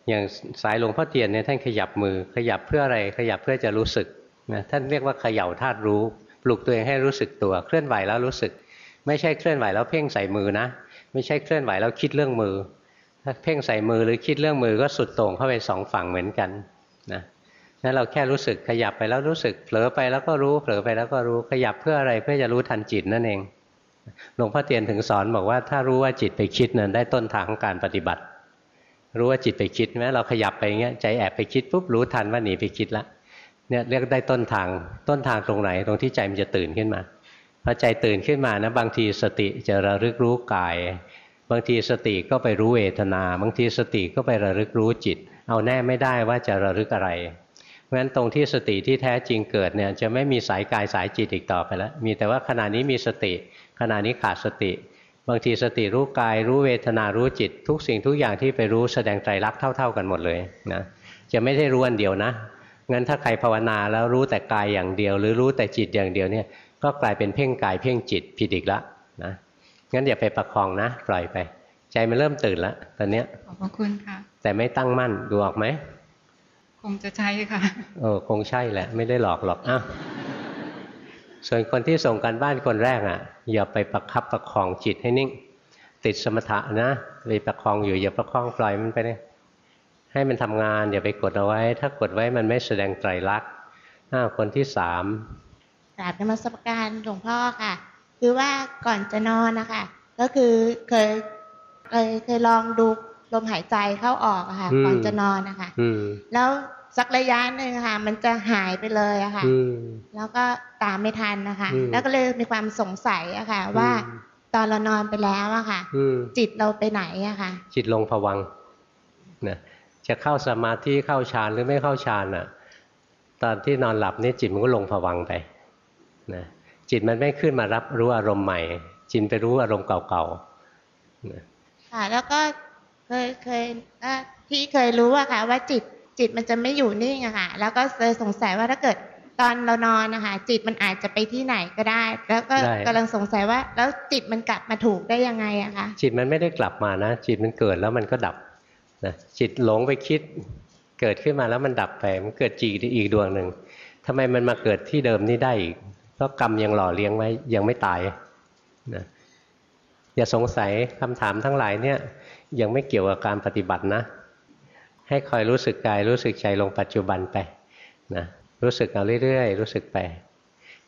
อย่างสายหลวงพ่อเทียนเนี่ยท่านขยับมือ ขยับเพื่ออะไร ขยับเพื่อจะรู้สึกนะท่านเรียกว่าเขย่าธาตุรู้ ปลุกตัวเองให้รู้สึกตัว เคลื่อนไหวแล้วรู้สึก ไม่ใช่เคลื่อนไหวแล้วเพ่งใส่มือนะ ไม่ใช่เคลื่อนไหวแล้วคิดเรื่องมือ ถ้าเพ่งใส่มือหรือคิดเรื่องมือก็สุดโต่งเข้าไปสองฝั่งเหมือนกันนะนั้นเราแค่รู้สึกขยับไปแล้วรู้สึก เผลอไปแล้วก็รู้ เผลอไปแล้วก็รู้ ขยับเพื่ออะไรเพื่อจะรู้ทันจิตนั่นเอง หลวงพ่อเตียนถึงสอนบอกว่าถ้ารู้ว่าจิตไปคิดนั้นได้ต้นทางของการปฏิบัติ รู้ว่าจิตไปคิดแม้เราขยับไปอย่างเงี้ยใจแอบไปคิดปุ๊บรู้ทันว่าหนีไปคิดละเนี่ยเรียกได้ต้นทางต้นทางตรงไหน ตรงที่ใจมันจะตื่นขึ้นมาพอใจตื่นขึ้นมานะบางทีสติจะระลึกรู้กาย บางทีสติก็ไปรู้เวทนา บางทีสติก็ไประลึกรู้จิต เอาแน่ไม่ได้ว่าจะระลึกอะไรเพราะฉะนั้นตรงที่สติที่แท้จริงเกิดเนี่ยจะไม่มีสายกายสายจิตอีกต่อไปแล้วมีแต่ว่าขณะนี้มีสติ ขณะนี้ขาดสติ บางทีสติรู้กายรู้เวทนารู้จิต ทุกสิ่งทุกอย่างที่ไปรู้แสดงไตรลักษณ์เท่า ๆกันหมดเลยนะจะไม่ได้รู้อันเดียวนะงั้นถ้าใครภาวนาแล้วรู้แต่กายอย่างเดียว หรือรู้แต่จิตอย่างเดียวเนี่ยก็กลายเป็นเพ่งกายเพ่งจิตผิดอีกละนะงั้นอย่าไปประคองนะปล่อยไป ใจมันเริ่มตื่นแล้วตอนเนี้ยขอบพระคุณค่ะ แต่ไม่ตั้งมั่นดูออกไหมคงจะใช่ค่ะเออคงใช่แหละ ไม่ได้หลอกหรอกอ้าว ส่วนคนที่ส่งการบ้านคนแรกอะ อย่าไปประคับประคองจิตให้นิ่ง ติดสมถะนะไปประคองอยู่อย่าประคองปล่อยมันไปเลยให้มันทำงานอย่าไปกดเอาไว้ ถ้ากดไว้มันไม่แสดงไตรลักษณ์อ้าวคนที่สามกราบนมัสการหลวงพ่อค่ะ คือว่าก่อนจะนอนนะคะก็คือเคยเคยเคยลองดูลมหายใจเข้าออกอะค่ะ ก่อนจะนอนนะคะอืมแล้ว สักระยะหนึ่งค่ะ มันจะหายไปเลยอะค่ะอืมแล้วก็ตามไม่ทันนะคะอืมแล้วก็เลยมีความสงสัยอะค่ะ ว่าอืมตอนเรานอนไปแล้วอะค่ะอืมจิตเราไปไหนอะค่ะ จิตลงผวังค์นะจะเข้าสมาธิเข้าฌานหรือไม่เข้าฌานอะตอนที่นอนหลับนี่จิตมันก็ลงผวังค์ไปนะจิตมันไม่ขึ้นมารับรู้อารมณ์ใหม่ จิตไปรู้อารมณ์เก่าๆนะค่ะแล้วก็เคยเคยเอ่อที่เคยรู้อะค่ะ ว่าจิต จิตมันจะไม่อยู่นิ่งอะค่ะ แล้วก็เลยสงสัยว่าถ้าเกิดตอนเรานอนนะคะจิตมันอาจจะไปที่ไหนก็ได้ แล้วก็กำลังสงสัยว่า แล้วจิตมันกลับมาถูกได้ยังไงอะคะจิตมันไม่ได้กลับมานะ จิตมันเกิดแล้วมันก็ดับนะจิตหลงไปคิดเกิดขึ้นมาแล้วมันดับไปมันเกิดจิตอีกดวงหนึ่งทำไมมันมาเกิดที่เดิมนี่ได้อีกเพราะกรรมยังหล่อเลี้ยงไว้ยังไม่ตายนะอย่าสงสัยคำถามทั้งหลายเนี่ยยังไม่เกี่ยวกับการปฏิบัตินะ ให้คอยรู้สึกกายรู้สึกใจลงปัจจุบันไปนะรู้สึกเอาเรื่อยๆ รู้สึกไป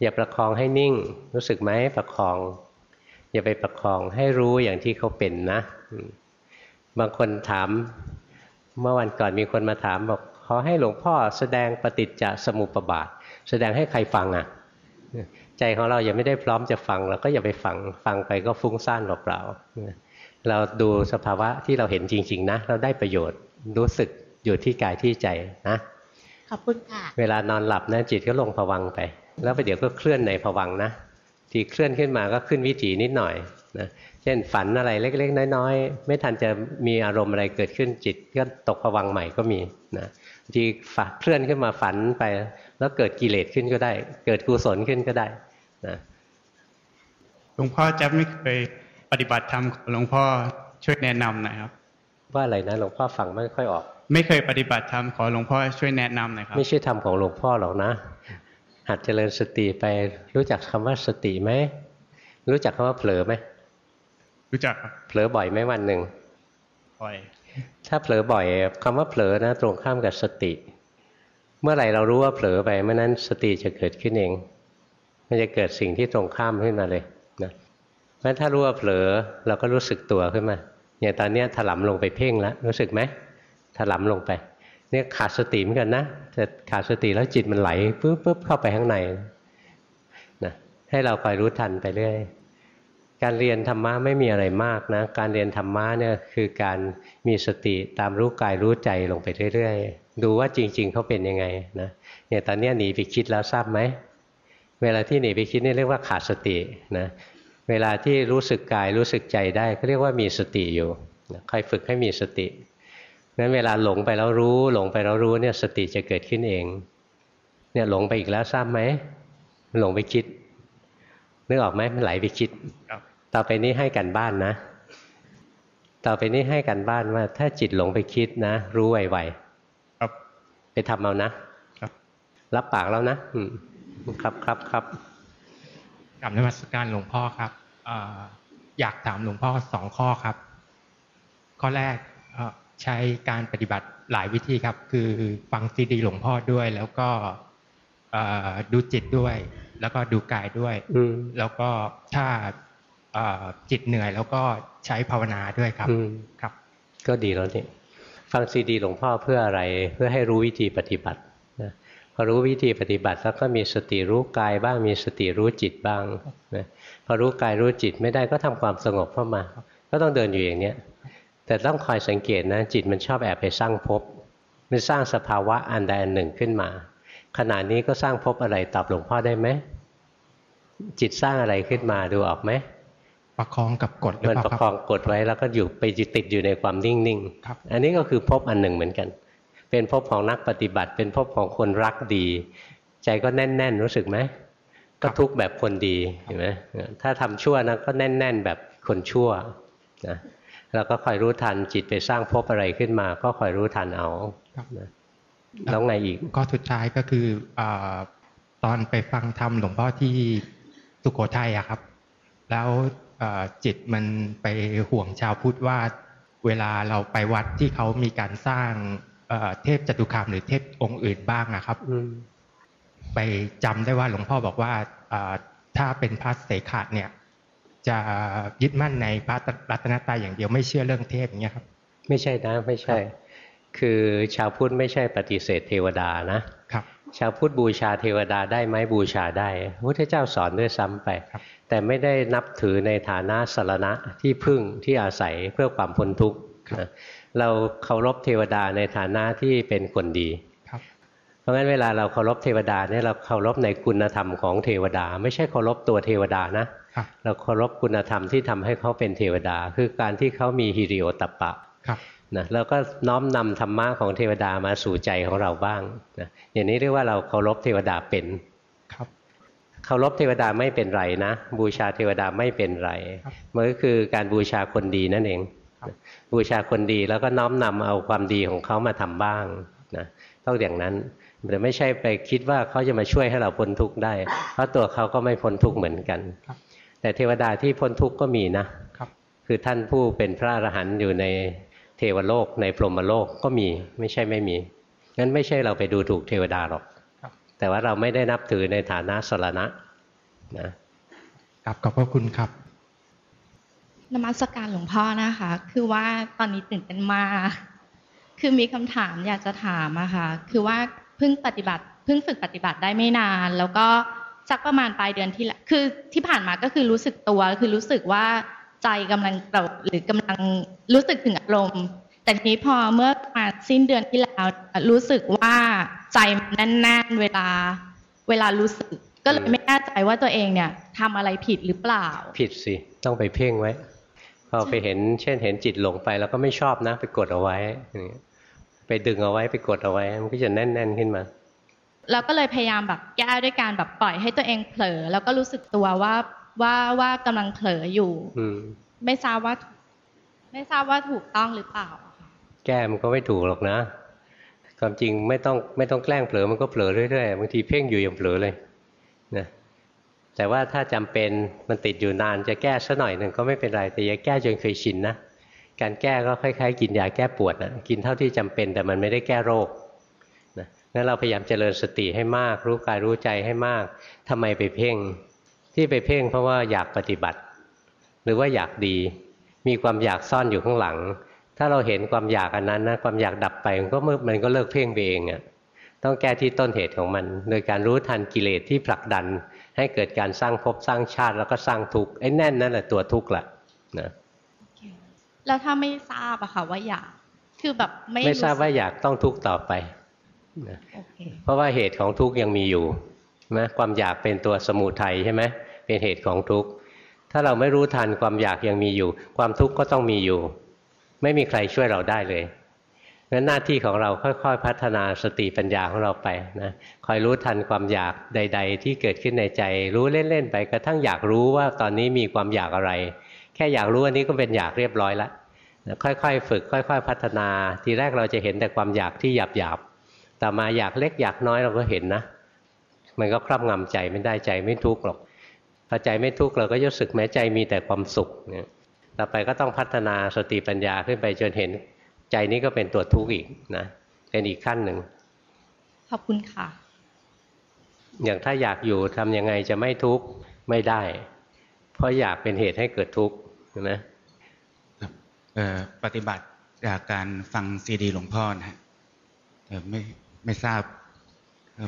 อย่าประคองให้นิ่ง รู้สึกไหมประคอง อย่าไปประคองให้รู้อย่างที่เขาเป็นนะ บางคนถาม เมื่อวันก่อนมีคนมาถามบอกขอให้หลวงพ่อแสดงปฏิจจสมุปบาท แสดงให้ใครฟังอะ ใจของเรายังไม่ได้พร้อมจะฟังเราก็อย่าไปฟังฟังไปก็ฟุ้งซ่านเปล่าๆเราดูสภาวะที่เราเห็นจริง ๆ นะ เราได้ประโยชน์ รู้สึกอยู่ที่กายที่ใจนะขอบคุณค่ะ เวลานอนหลับนะจิตก็ลงผวังค์ไป แล้วไปเดี๋ยวก็เคลื่อนในผวังค์นะทีเคลื่อนขึ้นมาก็ขึ้นวิถีนิดหน่อยนะเช่นฝันอะไรเล็ก ๆ น้อยๆ ไม่ทันจะมีอารมณ์อะไรเกิดขึ้นจิตก็ตกผวังค์ใหม่ก็มีนะทีฝันเคลื่อนขึ้นมาฝันไป แล้วเกิดกิเลสขึ้นก็ได้ เกิดกุศลขึ้นก็ได้นะหลวงพ่อจะไม่เคยปฏิบัติธรรมหลวงพ่อช่วยแนะนำหน่อยครับ ว่าอะไรนะหลวงพ่อฟังไม่ค่อยออก ไม่เคยปฏิบัติธรรมขอหลวงพ่อช่วยแนะนำหน่อยครับ ไม่ใช่ธรรมของหลวงพ่อหรอกนะ หัดเจริญสติไปรู้จักคำว่าสติไหมรู้จักคำว่าเผลอไหมรู้จักครับเผลอบ่อยไหมวันหนึ่งปล่อยถ้าเผลอบ่อยคำว่าเผลอนะ ตรงข้ามกับสติ เมื่อไหร่เรารู้ว่าเผลอไปเมื่อนั้นสติจะเกิดขึ้นเอง มันจะเกิดสิ่งที่ตรงข้ามขึ้นมาเลยนะเพราะฉะนั้นถ้ารู้ว่าเผลอเราก็รู้สึกตัวขึ้นมา อย่างตอนนี้ถลำลงไปเพ่งแล้วรู้สึกไหมถลำลงไป เนี่ยขาดสติเหมือนกันนะแต่ขาดสติแล้วจิตมันไหลปุ๊บปุ๊บเข้าไปข้างในนะให้เราคอยรู้ทันไปเรื่อยการเรียนธรรมะไม่มีอะไรมากนะ การเรียนธรรมะเนี่ยคือการมีสติตามรู้กายรู้ใจลงไปเรื่อยๆ ดูว่าจริง ๆเขาเป็นยังไงนะเนี่ยตอนนี้หนีไปคิดแล้วทราบไหมเวลาที่หนีไปคิดนี่เรียกว่าขาดสตินะ เวลาที่รู้สึกกายรู้สึกใจได้ก็เรียกว่ามีสติอยู่นะคอยฝึกให้มีสติงั้นเวลาหลงไปแล้วรู้ หลงไปแล้วรู้เนี่ยสติจะเกิดขึ้นเอง เนี่ยหลงไปอีกแล้วทราบไหมหลงไปคิด นึกออกไหมมันไหลไปคิดครับต่อไปนี้ให้กันบ้านนะ ต่อไปนี้ให้กันบ้านว่า ถ้าจิตหลงไปคิดนะ รู้ไวครับๆไปทำเอานะครับรับปากแล้วนะ อืมครับครับครับ กลับนมัสการหลวงพ่อครับเอออยากถามหลวงพ่อสองข้อครับ ข้อแรกเอ่อใช้การปฏิบัติหลายวิธีครับ คือฟังซีดีหลวงพ่อด้วย แล้วก็เอ่อดูจิตด้วย แล้วก็ดูกายด้วยอืมแล้วก็ถ้าเอ่อจิตเหนื่อย แล้วก็ใช้ภาวนาด้วยครับอืมครับ ก็ดีแล้วนี่ฟังซีดีหลวงพ่อเพื่ออะไรเพื่อให้รู้วิธีปฏิบัตินะ พอรู้วิธีปฏิบัติแล้วก็มีสติรู้กายบ้างมีสติรู้จิตบ้างนะพอรู้กายรู้จิตไม่ได้ก็ทำความสงบเข้ามา ก็ต้องเดินอยู่อย่างเนี้ยแต่ต้องคอยสังเกตนะจิตมันชอบแอบไปสร้างภพมันสร้างสภาวะอันใดอันหนึ่งขึ้นมา ขณะนี้ก็สร้างภพอะไรตอบหลวงพ่อได้ไหมจิตสร้างอะไรขึ้นมาดูออกไหมประคองกับกฎหรือมันเปล่าประคคอรับงกดไว้แล้วก็อยู่ไปติดอยู่ในความนิ่งครับๆอันนี้ก็คือภพอันหนึ่งเหมือนกัน เป็นภพของนักปฏิบัติ เป็นภพของคนรักดี ใจก็แน่น ๆ รู้สึกไหมก็ทุกข์แบบคนดีเห็นไหมถ้าทำชั่วนะก็แน่น ๆ แบบคนชั่วนะแล้วก็คอยรู้ทันจิตไปสร้างภพอะไรขึ้นมา ก็คอยรู้ทันเอาครับนะแล้วไงอีกก็สุดท้ายก็คืออาตอนไปฟังธรรมหลวงพ่อที่สุโขทัยอะครับ แล้วอ่าจิตมันไปห่วงชาวพุทธว่า เวลาเราไปวัดที่เขามีการสร้าง เอ่อเทพจตุคามหรือเทพองค์อื่นบ้างอะครับอืมไปจำได้ว่าหลวงพ่อบอกว่าอ่าถ้าเป็นพระเสขะเนี่ย จะยึดมั่นในพระรัตนตรัยอย่างเดียวไม่เชื่อเรื่องเทพอย่างเงี้ยครับ ไม่ใช่นะไม่ใช่ คือชาวพุทธไม่ใช่ปฏิเสธเทวดานะครับ ชาวพุทธบูชาเทวดาได้ไหมบูชาได้พระพุทธเจ้าสอนด้วยซ้ำไปครับแต่ไม่ได้นับถือในฐานะสรณะที่พึ่งที่อาศัยเพื่อความพ้นทุกข์นะ เราเคารพเทวดาในฐานะที่เป็นคนดีครับเพราะงั้นเวลาเราเคารพเทวดาเนี่ยเราเคารพในคุณธรรมของเทวดา ไม่ใช่เคารพตัวเทวดานะครับเราเคารพคุณธรรมที่ทำให้เขาเป็นเทวดา คือการที่เขามีฮิริโอตปปะครับนะแล้วก็น้อมนำธรรมะของเทวดามาสู่ใจของเราบ้างนะอย่างนี้เรียกว่าเราเคารพเทวดาเป็นครับเคารพเทวดาไม่เป็นไรนะ บูชาเทวดาไม่เป็นไรครับมันก็คือการบูชาคนดีนั่นเองครั บบูชาคนดีแล้วก็น้อมนำเอาความดีของเขามาทำบ้างนะต้องอย่างนั้นแต่ไม่ใช่ไปคิดว่าเขาจะมาช่วยให้เราพ้นทุกข์ได้ เพราะตัวเขาก็ไม่พ้นทุกข์เหมือนกันครับแต่เทวดาที่พ้นทุกข์ก็มีนะครับคือท่านผู้เป็นพระอรหันต์อยู่ในเทวโลกในพรหมโลกก็มีไม่ใช่ไม่มีงั้นไม่ใช่เราไปดูถูกเทวดาหรอกครับแต่ว่าเราไม่ได้นับถือในฐานะสรณะนะครับขอบพระคุณครับ นมัสการหลวงพ่อนะคะ คือว่าตอนนี้ตื่นเต้นมาก คือมีคำถามอยากจะถามอะค่ะ คือว่าเพิ่งปฏิบัติ เพิ่งฝึกปฏิบัติได้ไม่นาน แล้วก็สักประมาณปลายเดือนที่ล้วคือที่ผ่านมาก็คือรู้สึกตัว คือรู้สึกว่าใจกำลังโกรธหรือกำลังรู้สึกถึงอารมณ์ แต่ทีนี้พอเมื่อมาสิ้นเดือนที่แล้วรู้สึกว่าใจแน่นๆเวลาเวลารู้สึก ก็เลยไม่แน่ใจว่าตัวเองเนี่ยทำอะไรผิดหรือเปล่า ผิดสิ ต้องไปเพ่งไว้ พอไปเห็น เช่น เห็นจิตหลงไปแล้วก็ไม่ชอบนะ ไปกดเอาไว้อย่างเงี้ยไปดึงเอาไว้ไปกดเอาไว้ มันก็จะแน่น ๆขึ้นมาเราก็เลยพยายามแบบแก้ด้วยการแบบปล่อยให้ตัวเองเผลอ แล้วก็รู้สึกตัวว่าว่าว่ากำลังเผลออยู่ อืมไม่ทราบว่า ไม่ทราบว่าถูกต้องหรือเปล่าอะค่ะแก้มันก็ไม่ถูกหรอกนะ ความจริงไม่ต้องไม่ต้องแกล้งเผลอมันก็เผลอเรื่อยๆบางทีเพ่งอยู่ยังเผลอเลยนะ แต่ว่าถ้าจำเป็นมันติดอยู่นานจะแก้สัหน่อยหนึ่งก็ไม่เป็นไร แต่อย่าแก้จนเคยชินนะ การแก้ก็คล้ายๆ กินยาแก้ปวดนะกินเท่าที่จำเป็นแต่มันไม่ได้แก้โรคนะงั้นเราพยายามเจริญสติให้มาก รู้กายรู้ใจให้มากทำไมไปเพ่ง ที่ไปเพ่งเพราะว่าอยากปฏิบัติ หรือว่าอยากดี มีความอยากซ่อนอยู่ข้างหลัง ถ้าเราเห็นความอยากอันนั้นนะความอยากดับไปมันก็มืมันก็เลิกเพ่งไปเองอะ่ะต้องแก้ที่ต้นเหตุของมัน โดยการรู้ทันกิเลสที่ผลักดัน ให้เกิดการสร้างภพสร้างชาติแล้วก็สร้างทุกข์ไอ้แน่นนั่นแหละตัวทุกข์ละนะแล้วถ้าไม่ทราบอะค่ะว่าอยากคือแบบไม่ไม่ทราบสึกว่าอยากต้องทุกข์ต่อไปนะโอเคเพราะว่าเหตุของทุกข์ยังมีอยู่นะความอยากเป็นตัวสมุทัยใช่ไหมเป็นเหตุของทุกข์ถ้าเราไม่รู้ทันความอยากยังมีอยู่ ความทุกข์ก็ต้องมีอยู่ ไม่มีใครช่วยเราได้เลย งั้นหน้าที่ของเราค่อยๆ พัฒนาสติปัญญาของเราไปนะคอยรู้ทันความอยากใด ๆ ที่เกิดขึ้นในใจ รู้เล่นๆไปกระทั่งอยากรู้ว่าตอนนี้มีความอยากอะไร แค่อยากรู้อันนี้ก็เป็นอยากเรียบร้อยแล้วค่อยๆ ฝึก ค่อย ๆ พัฒนา ทีแรกเราจะเห็นแต่ความอยากที่หยาบๆแต่มาอยากเล็กอยากน้อยเราก็เห็นนะ มันก็ครอบงำใจไม่ได้ใจไม่ทุกข์หรอกพอใจไม่ทุกข์เราก็รู้สึกแม้ใจมีแต่ความสุขเนี่ยต่อไปก็ต้องพัฒนาสติปัญญาขึ้นไปจนเห็น ใจนี้ก็เป็นตัวทุกข์อีกนะเป็นอีกขั้นหนึ่งขอบคุณค่ะ อย่างถ้าอยากอยู่ทำยังไงจะไม่ทุกข์ไม่ได้ เพราะอยากเป็นเหตุให้เกิดทุกข์นะปฏิบัติจากการฟังซีดีหลวงพ่อนะฮะไม่ไม่ทราบ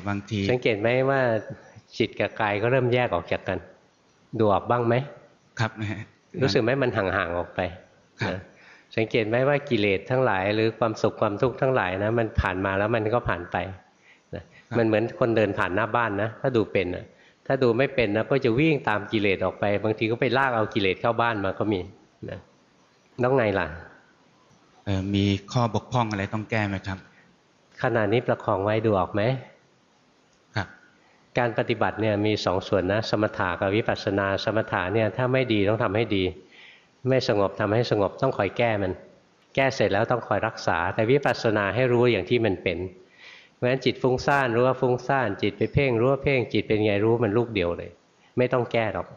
บางที สังเกตไหมว่าจิตกับกายก็เริ่มแยกออกจากกัน ดูออกบ้างไหมครับนะฮะรู้สึกไหมมันห่างๆออกไปนะ สังเกตไหมว่ากิเลสทั้งหลาย หรือความสุขความทุกข์ทั้งหลายนะมันผ่านมาแล้วมันก็ผ่านไปนะมันเหมือนคนเดินผ่านหน้าบ้านนะถ้าดูเป็นนะถ้าดูไม่เป็นนะก็จะวิ่งตามกิเลสออกไป บางทีก็ไปลากเอากิเลสเข้าบ้านมาก็มีนะต้องไงล่ะมีข้อบกพร่องอะไรต้องแก้ไหมครับ ขณะนี้ประคองไว้ดูออกไหมครับ การปฏิบัติเนี่ยมีสองส่วนนะ สมถะกับวิปัสสนา สมถะเนี่ยถ้าไม่ดีต้องทำให้ดี ไม่สงบทำให้สงบต้องคอยแก้มัน แก้เสร็จแล้วต้องคอยรักษา แต่วิปัสสนาให้รู้อย่างที่มันเป็นเพราะฉะนั้นจิตฟุ้งซ่านรู้ว่าฟุ้งซ่าน จิตไปเพ่งรู้ว่าเพ่งจิตเป็นไงรู้มันลูกเดียวเลย ไม่ต้องแก้หรอก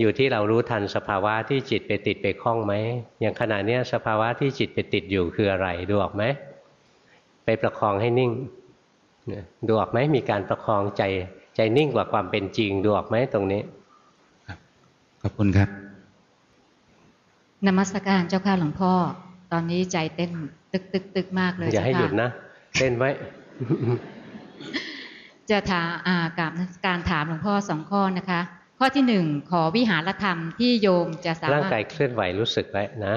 อยู่ที่เรารู้ทันสภาวะที่จิตไปติดไปคล้องไหมอย่างขณะนี้สภาวะที่จิตไปติดอยู่คืออะไรดูออกไหมไปประคองให้นิ่งดูออกไหมมีการประคองใจใจนิ่งกว่าความเป็นจริงดูออกไหมตรงนี้ขอบคุณครับ นมัสการเจ้าค่ะหลวงพ่อ ตอนนี้ใจเต้นตึกตึกตึกมากเลยอย่าให้หยุดนะ เต้นไว้ จะถามอ่ากับการถามหลวงพ่อสองข้อนะคะ ข้อที่หนึ่งขอวิหารธรรมที่โยมจะสามารถร่างกายเคลื่อนไหวรู้สึกไว้นะ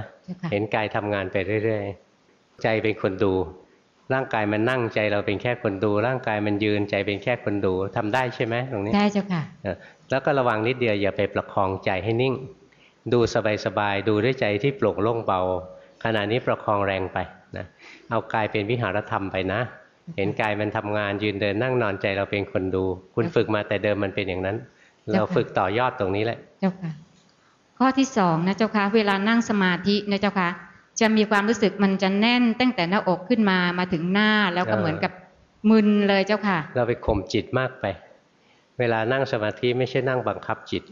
เห็นกายทำงานไปเรื่อยๆ ใจเป็นคนดู ร่างกายมันนั่งใจเราเป็นแค่คนดู ร่างกายมันยืนใจเป็นแค่คนดูทำได้ใช่ไหมตรงนี้ได้เจ้าค่ะแล้วก็ระวังนิดเดียวอย่าไปประคองใจให้นิ่ง ดูสบายๆดูด้วยใจที่โปร่งโล่งเบา ขณะนี้ประคองแรงไปนะเอากายเป็นวิหารธรรมไปนะ เห็นกายมันทำงานยืนเดินนั่งนอนใจเราเป็นคนดู คุณฝึกมาแต่เดิมมันเป็นอย่างนั้น เราฝึกต่อยอดตรงนี้แหละ เจ้าค่ะ ข้อที่สองนะเจ้าค่ะเวลานั่งสมาธินะเจ้าค่ะจะมีความรู้สึกมันจะแน่นตั้งแต่หน้าอกขึ้นมามาถึงหน้าแล้วก็เหมือนกับมึนเลยเจ้าค่ะ เราไปข่มจิตมากไป เวลานั่งสมาธิไม่ใช่นั่งบังคับจิต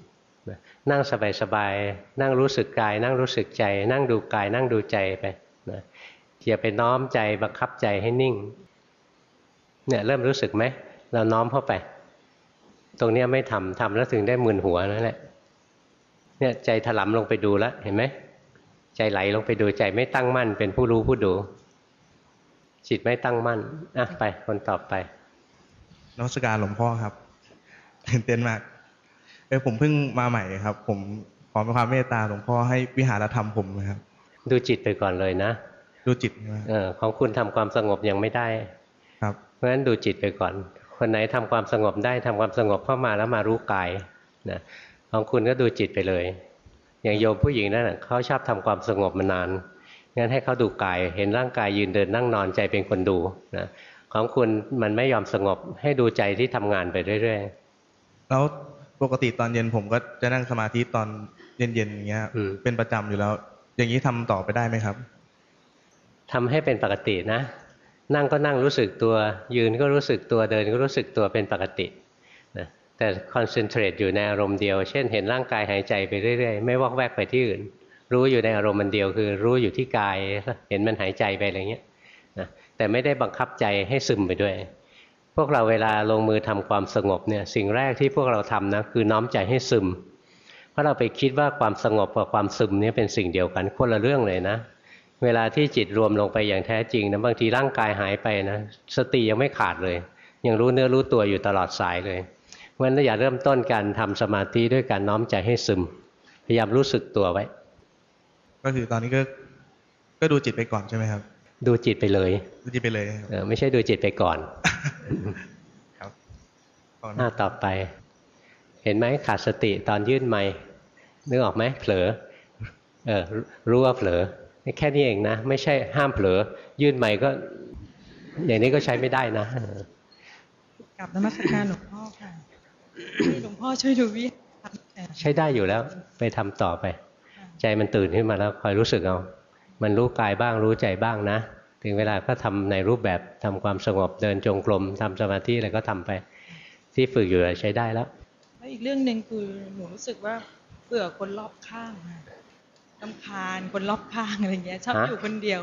นั่งสบายๆนั่งรู้สึกกาย นั่งรู้สึกใจ นั่งดูกาย นั่งดูใจไปนะอย่าไปน้อมใจบังคับใจให้นิ่งเนี่ยเริ่มรู้สึกไหมเราน้อมเข้าไป ตรงนี้ไม่ทำทำแล้วถึงได้มึนหัวนั่นแหละเนี่ยใจถลำลงไปดูแล้วเห็นไหมใจไหลลงไปดูใจไม่ตั้งมั่น เป็นผู้รู้ผู้ดู จิตไม่ตั้งมั่นอะไปคนต่อไปนักสการหลวงพ่อครับตื่นเต้นมาก เออผมเพิ่งมาใหม่ครับ ผมขอความเมตตาหลวงพ่อให้วิหารธรรมผมนะครับ ดูจิตไปก่อนเลยนะ ดูจิตเออของคุณทำความสงบยังไม่ได้ ครับเพราะฉะนั้นดูจิตไปก่อน คนไหนทำความสงบได้ทำความสงบเข้ามาแล้วมารู้กายนะของคุณก็ดูจิตไปเลย อย่างโยมผู้หญิงนั่นเขาชอบทำความสงบมานานงั้นให้เขาดูกาย เห็นร่างกายยืนเดินนั่งนอนใจเป็นคนดูนะของคุณมันไม่ยอมสงบให้ดูใจที่ทำงานไปเรื่อยๆ แล้ว ปกติตอนเย็นผมก็จะนั่งสมาธิตอนเย็นๆอย่างเงี้ยเป็นประจำอยู่แล้ว อย่างนี้ทำต่อไปได้ไหมครับทำให้เป็นปกตินะ นั่งก็นั่งรู้สึกตัว ยืนก็รู้สึกตัวเดินก็รู้สึกตัวเป็นปกตินะแต่คอนเซนเทรตอยู่ในอารมณ์เดียว เช่น เห็นร่างกายหายใจไปเรื่อยๆ ไม่วอกแวกไปที่อื่น รู้อยู่ในอารมณ์มันเดียวคือ รู้อยู่ที่กาย เห็นมันหายใจไปอะไรเงี้ยนะแต่ไม่ได้บังคับใจให้ซึมไปด้วย พวกเราเวลาลงมือทำความสงบเนี่ยสิ่งแรกที่พวกเราทำนะคือน้อมใจให้ซึม เพราะเราไปคิดว่าความสงบกับความซึมนี่เป็นสิ่งเดียวกันคนละเรื่องเลยนะ เวลาที่จิตรวมลงไปอย่างแท้จริงนะบางทีร่างกายหายไปนะสติยังไม่ขาดเลย ยังรู้เนื้อรู้ตัวอยู่ตลอดสายเลยเพราะฉะนั้นอย่าเริ่มต้นการทำสมาธิด้วยการน้อมใจให้ซึม พยายามรู้สึกตัวไว้ ก็คือตอนนี้ก็ก็ดูจิตไปก่อนใช่ไหมครับ ดูจิตไปเลย ดูจิตไปเลยเออไม่ใช่ดูจิตไปก่อน ครับหน้าต่อไป เห็นไหมขาดสติตอนยื่นไม้นึกออกไหมเผลอเออรู้ว่าเผลอแค่นี้เองนะ ไม่ใช่ห้ามเผลอ ยื่นใหม่ก็ อย่างนี้ก็ใช้ไม่ได้นะกับนมัสการหลวงพ่อค่ะให้หลวงพ่อช่วยดูวิธีทำแต่ใช้ได้อยู่แล้ว ไปทำต่อไป ใจมันตื่นขึ้นมาแล้วคอยรู้สึกเอา มันรู้กายบ้างรู้ใจบ้างนะ ถึงเวลาก็ทำในรูปแบบทำความสงบเดินจงกรมทำสมาธิอะไรก็ทำไป ที่ฝึกอยู่ใช้ได้แล้วแล้วอีกเรื่องหนึ่งคือหนูรู้สึกว่าเบื่อคนรอบข้างค่ะลำคาญคนรอบข้างอะไรเงี้ยชอบฮะอยู่คนเดียว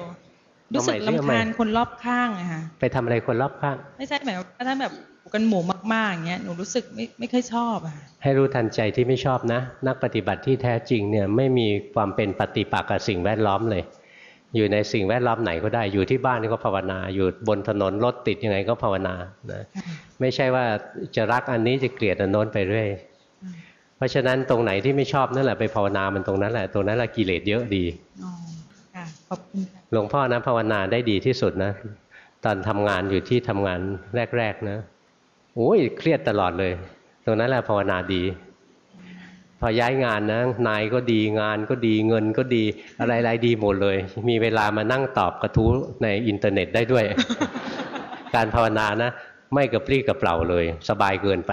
เอารู้สึกใหม่สิเอาลำใหม่คาญคนรอบข้างอะค่ะไปทำอะไรคนรอบข้าง ไม่ใช่หมายว่าถ้าแบบอยู่กันหมู่มากๆอย่างเงี้ยหนูรู้สึกไม่ไม่ค่อยชอบอะค่ะให้รู้ทันใจที่ไม่ชอบนะ นักปฏิบัติที่แท้จริงเนี่ยไม่มีความเป็นปฏิปักษ์กับสิ่งแวดล้อมเลย อยู่ในสิ่งแวดล้อมไหนก็ได้อยู่ที่บ้านก็ภาวนา อยู่บนถนนรถติดยังไงก็ภาวนานะไม่ใช่ว่าจะรักอันนี้จะเกลียดอันโน้นไปเรื่อยเพราะฉะนั้นตรงไหนที่ไม่ชอบนั่นแหละไปภาวนามันตรงนั้นแหละตรงนั้นแหละกิเลสเยอะดีอ๋อค่ะขอบคุณค่ะหลวงพ่อนะภาวนาได้ดีที่สุดนะ ตอนทำงานอยู่ที่ทำงานแรก ๆ นะโอ้ยเครียดตลอดเลย ตรงนั้นแหละภาวนาดี พอย้ายงานนะนายก็ดีงานก็ดีเงินก็ดีอะไรๆดีหมดเลย มีเวลามานั่งตอบกระทู้ในอินเทอร์เน็ตได้ด้วย การภาวนานะไม่กระปรี้กระเปล่าเลย สบายเกินไป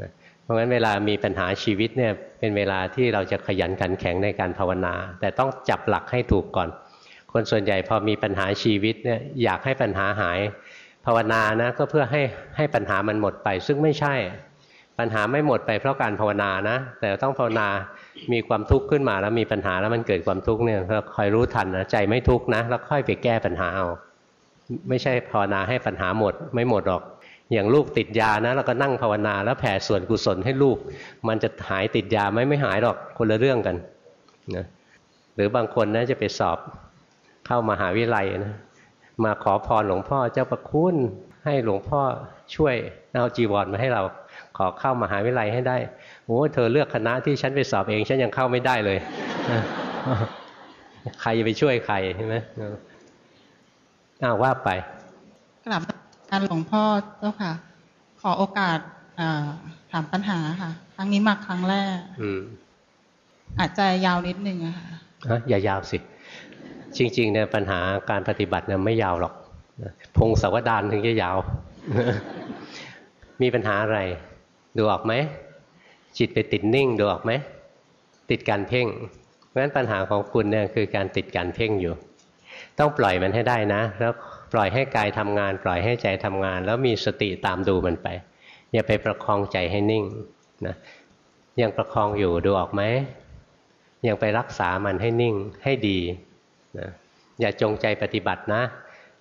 นะเพราะงั้นเวลามีปัญหาชีวิตเนี่ยเป็นเวลาที่เราจะขยันขันแข็งในการภาวนา แต่ต้องจับหลักให้ถูกก่อน คนส่วนใหญ่พอมีปัญหาชีวิตเนี่ยอยากให้ปัญหาหาย ภาวนานะก็เพื่อให้ให้ปัญหามันหมดไป ซึ่งไม่ใช่ ปัญหาไม่หมดไปเพราะการภาวนานะ แต่ต้องภาวนามีความทุกข์ขึ้นมาแล้วมีปัญหาแล้วมันเกิดความทุกข์เนี่ยเราคอยรู้ทันนะใจไม่ทุกข์นะแล้วค่อยไปแก้ปัญหาเอาไม่ใช่ภาวนาให้ปัญหาหมด ไม่หมดหรอก อย่างลูกติดยานะเราก็นั่งภาวนาแล้วแผ่ส่วนกุศลให้ลูก มันจะหายติดยาไหมไม่หายหรอกคนละเรื่องกันนะหรือบางคนนะจะไปสอบเข้ามหาวิทยาลัยนะมาขอพรหลวงพ่อเจ้าประคุณให้หลวงพ่อช่วยเอาจีวรมาให้เรา ขอเข้ามหาวิทยาลัยให้ได้โอ้เธอเลือกคณะที่ฉันไปสอบเอง ฉันยังเข้าไม่ได้เลย ใครจะไปช่วยใครใช่ไหมอ้าวว่าไปกลับการหลวงพ่อเจ้าค่ะ ขอโอกาสอ่าถามปัญหาค่ะ ครั้งนี้มาครั้งแรกอืมอาจจะยาวนิดนึงอะค่ะฮะอย่ายาวสิ จริง ๆ เนี่ยปัญหาการปฏิบัติเนี่ยไม่ยาวหรอกพงศาวดารถึงจะยาว มีปัญหาอะไร ดูออกไหมจิตไปติดนิ่งดูออกไหมติดการเพ่งเพราะฉะนั้นปัญหาของคุณเนี่ยคือการติดการเพ่งอยู่ ต้องปล่อยมันให้ได้นะ แล้วปล่อยให้กายทำงาน ปล่อยให้ใจทำงาน แล้วมีสติตามดูมันไป อย่าไปประคองใจให้นิ่งนะยังประคองอยู่ดูออกไหมยังไปรักษามันให้นิ่งให้ดีนะอย่าจงใจปฏิบัตินะ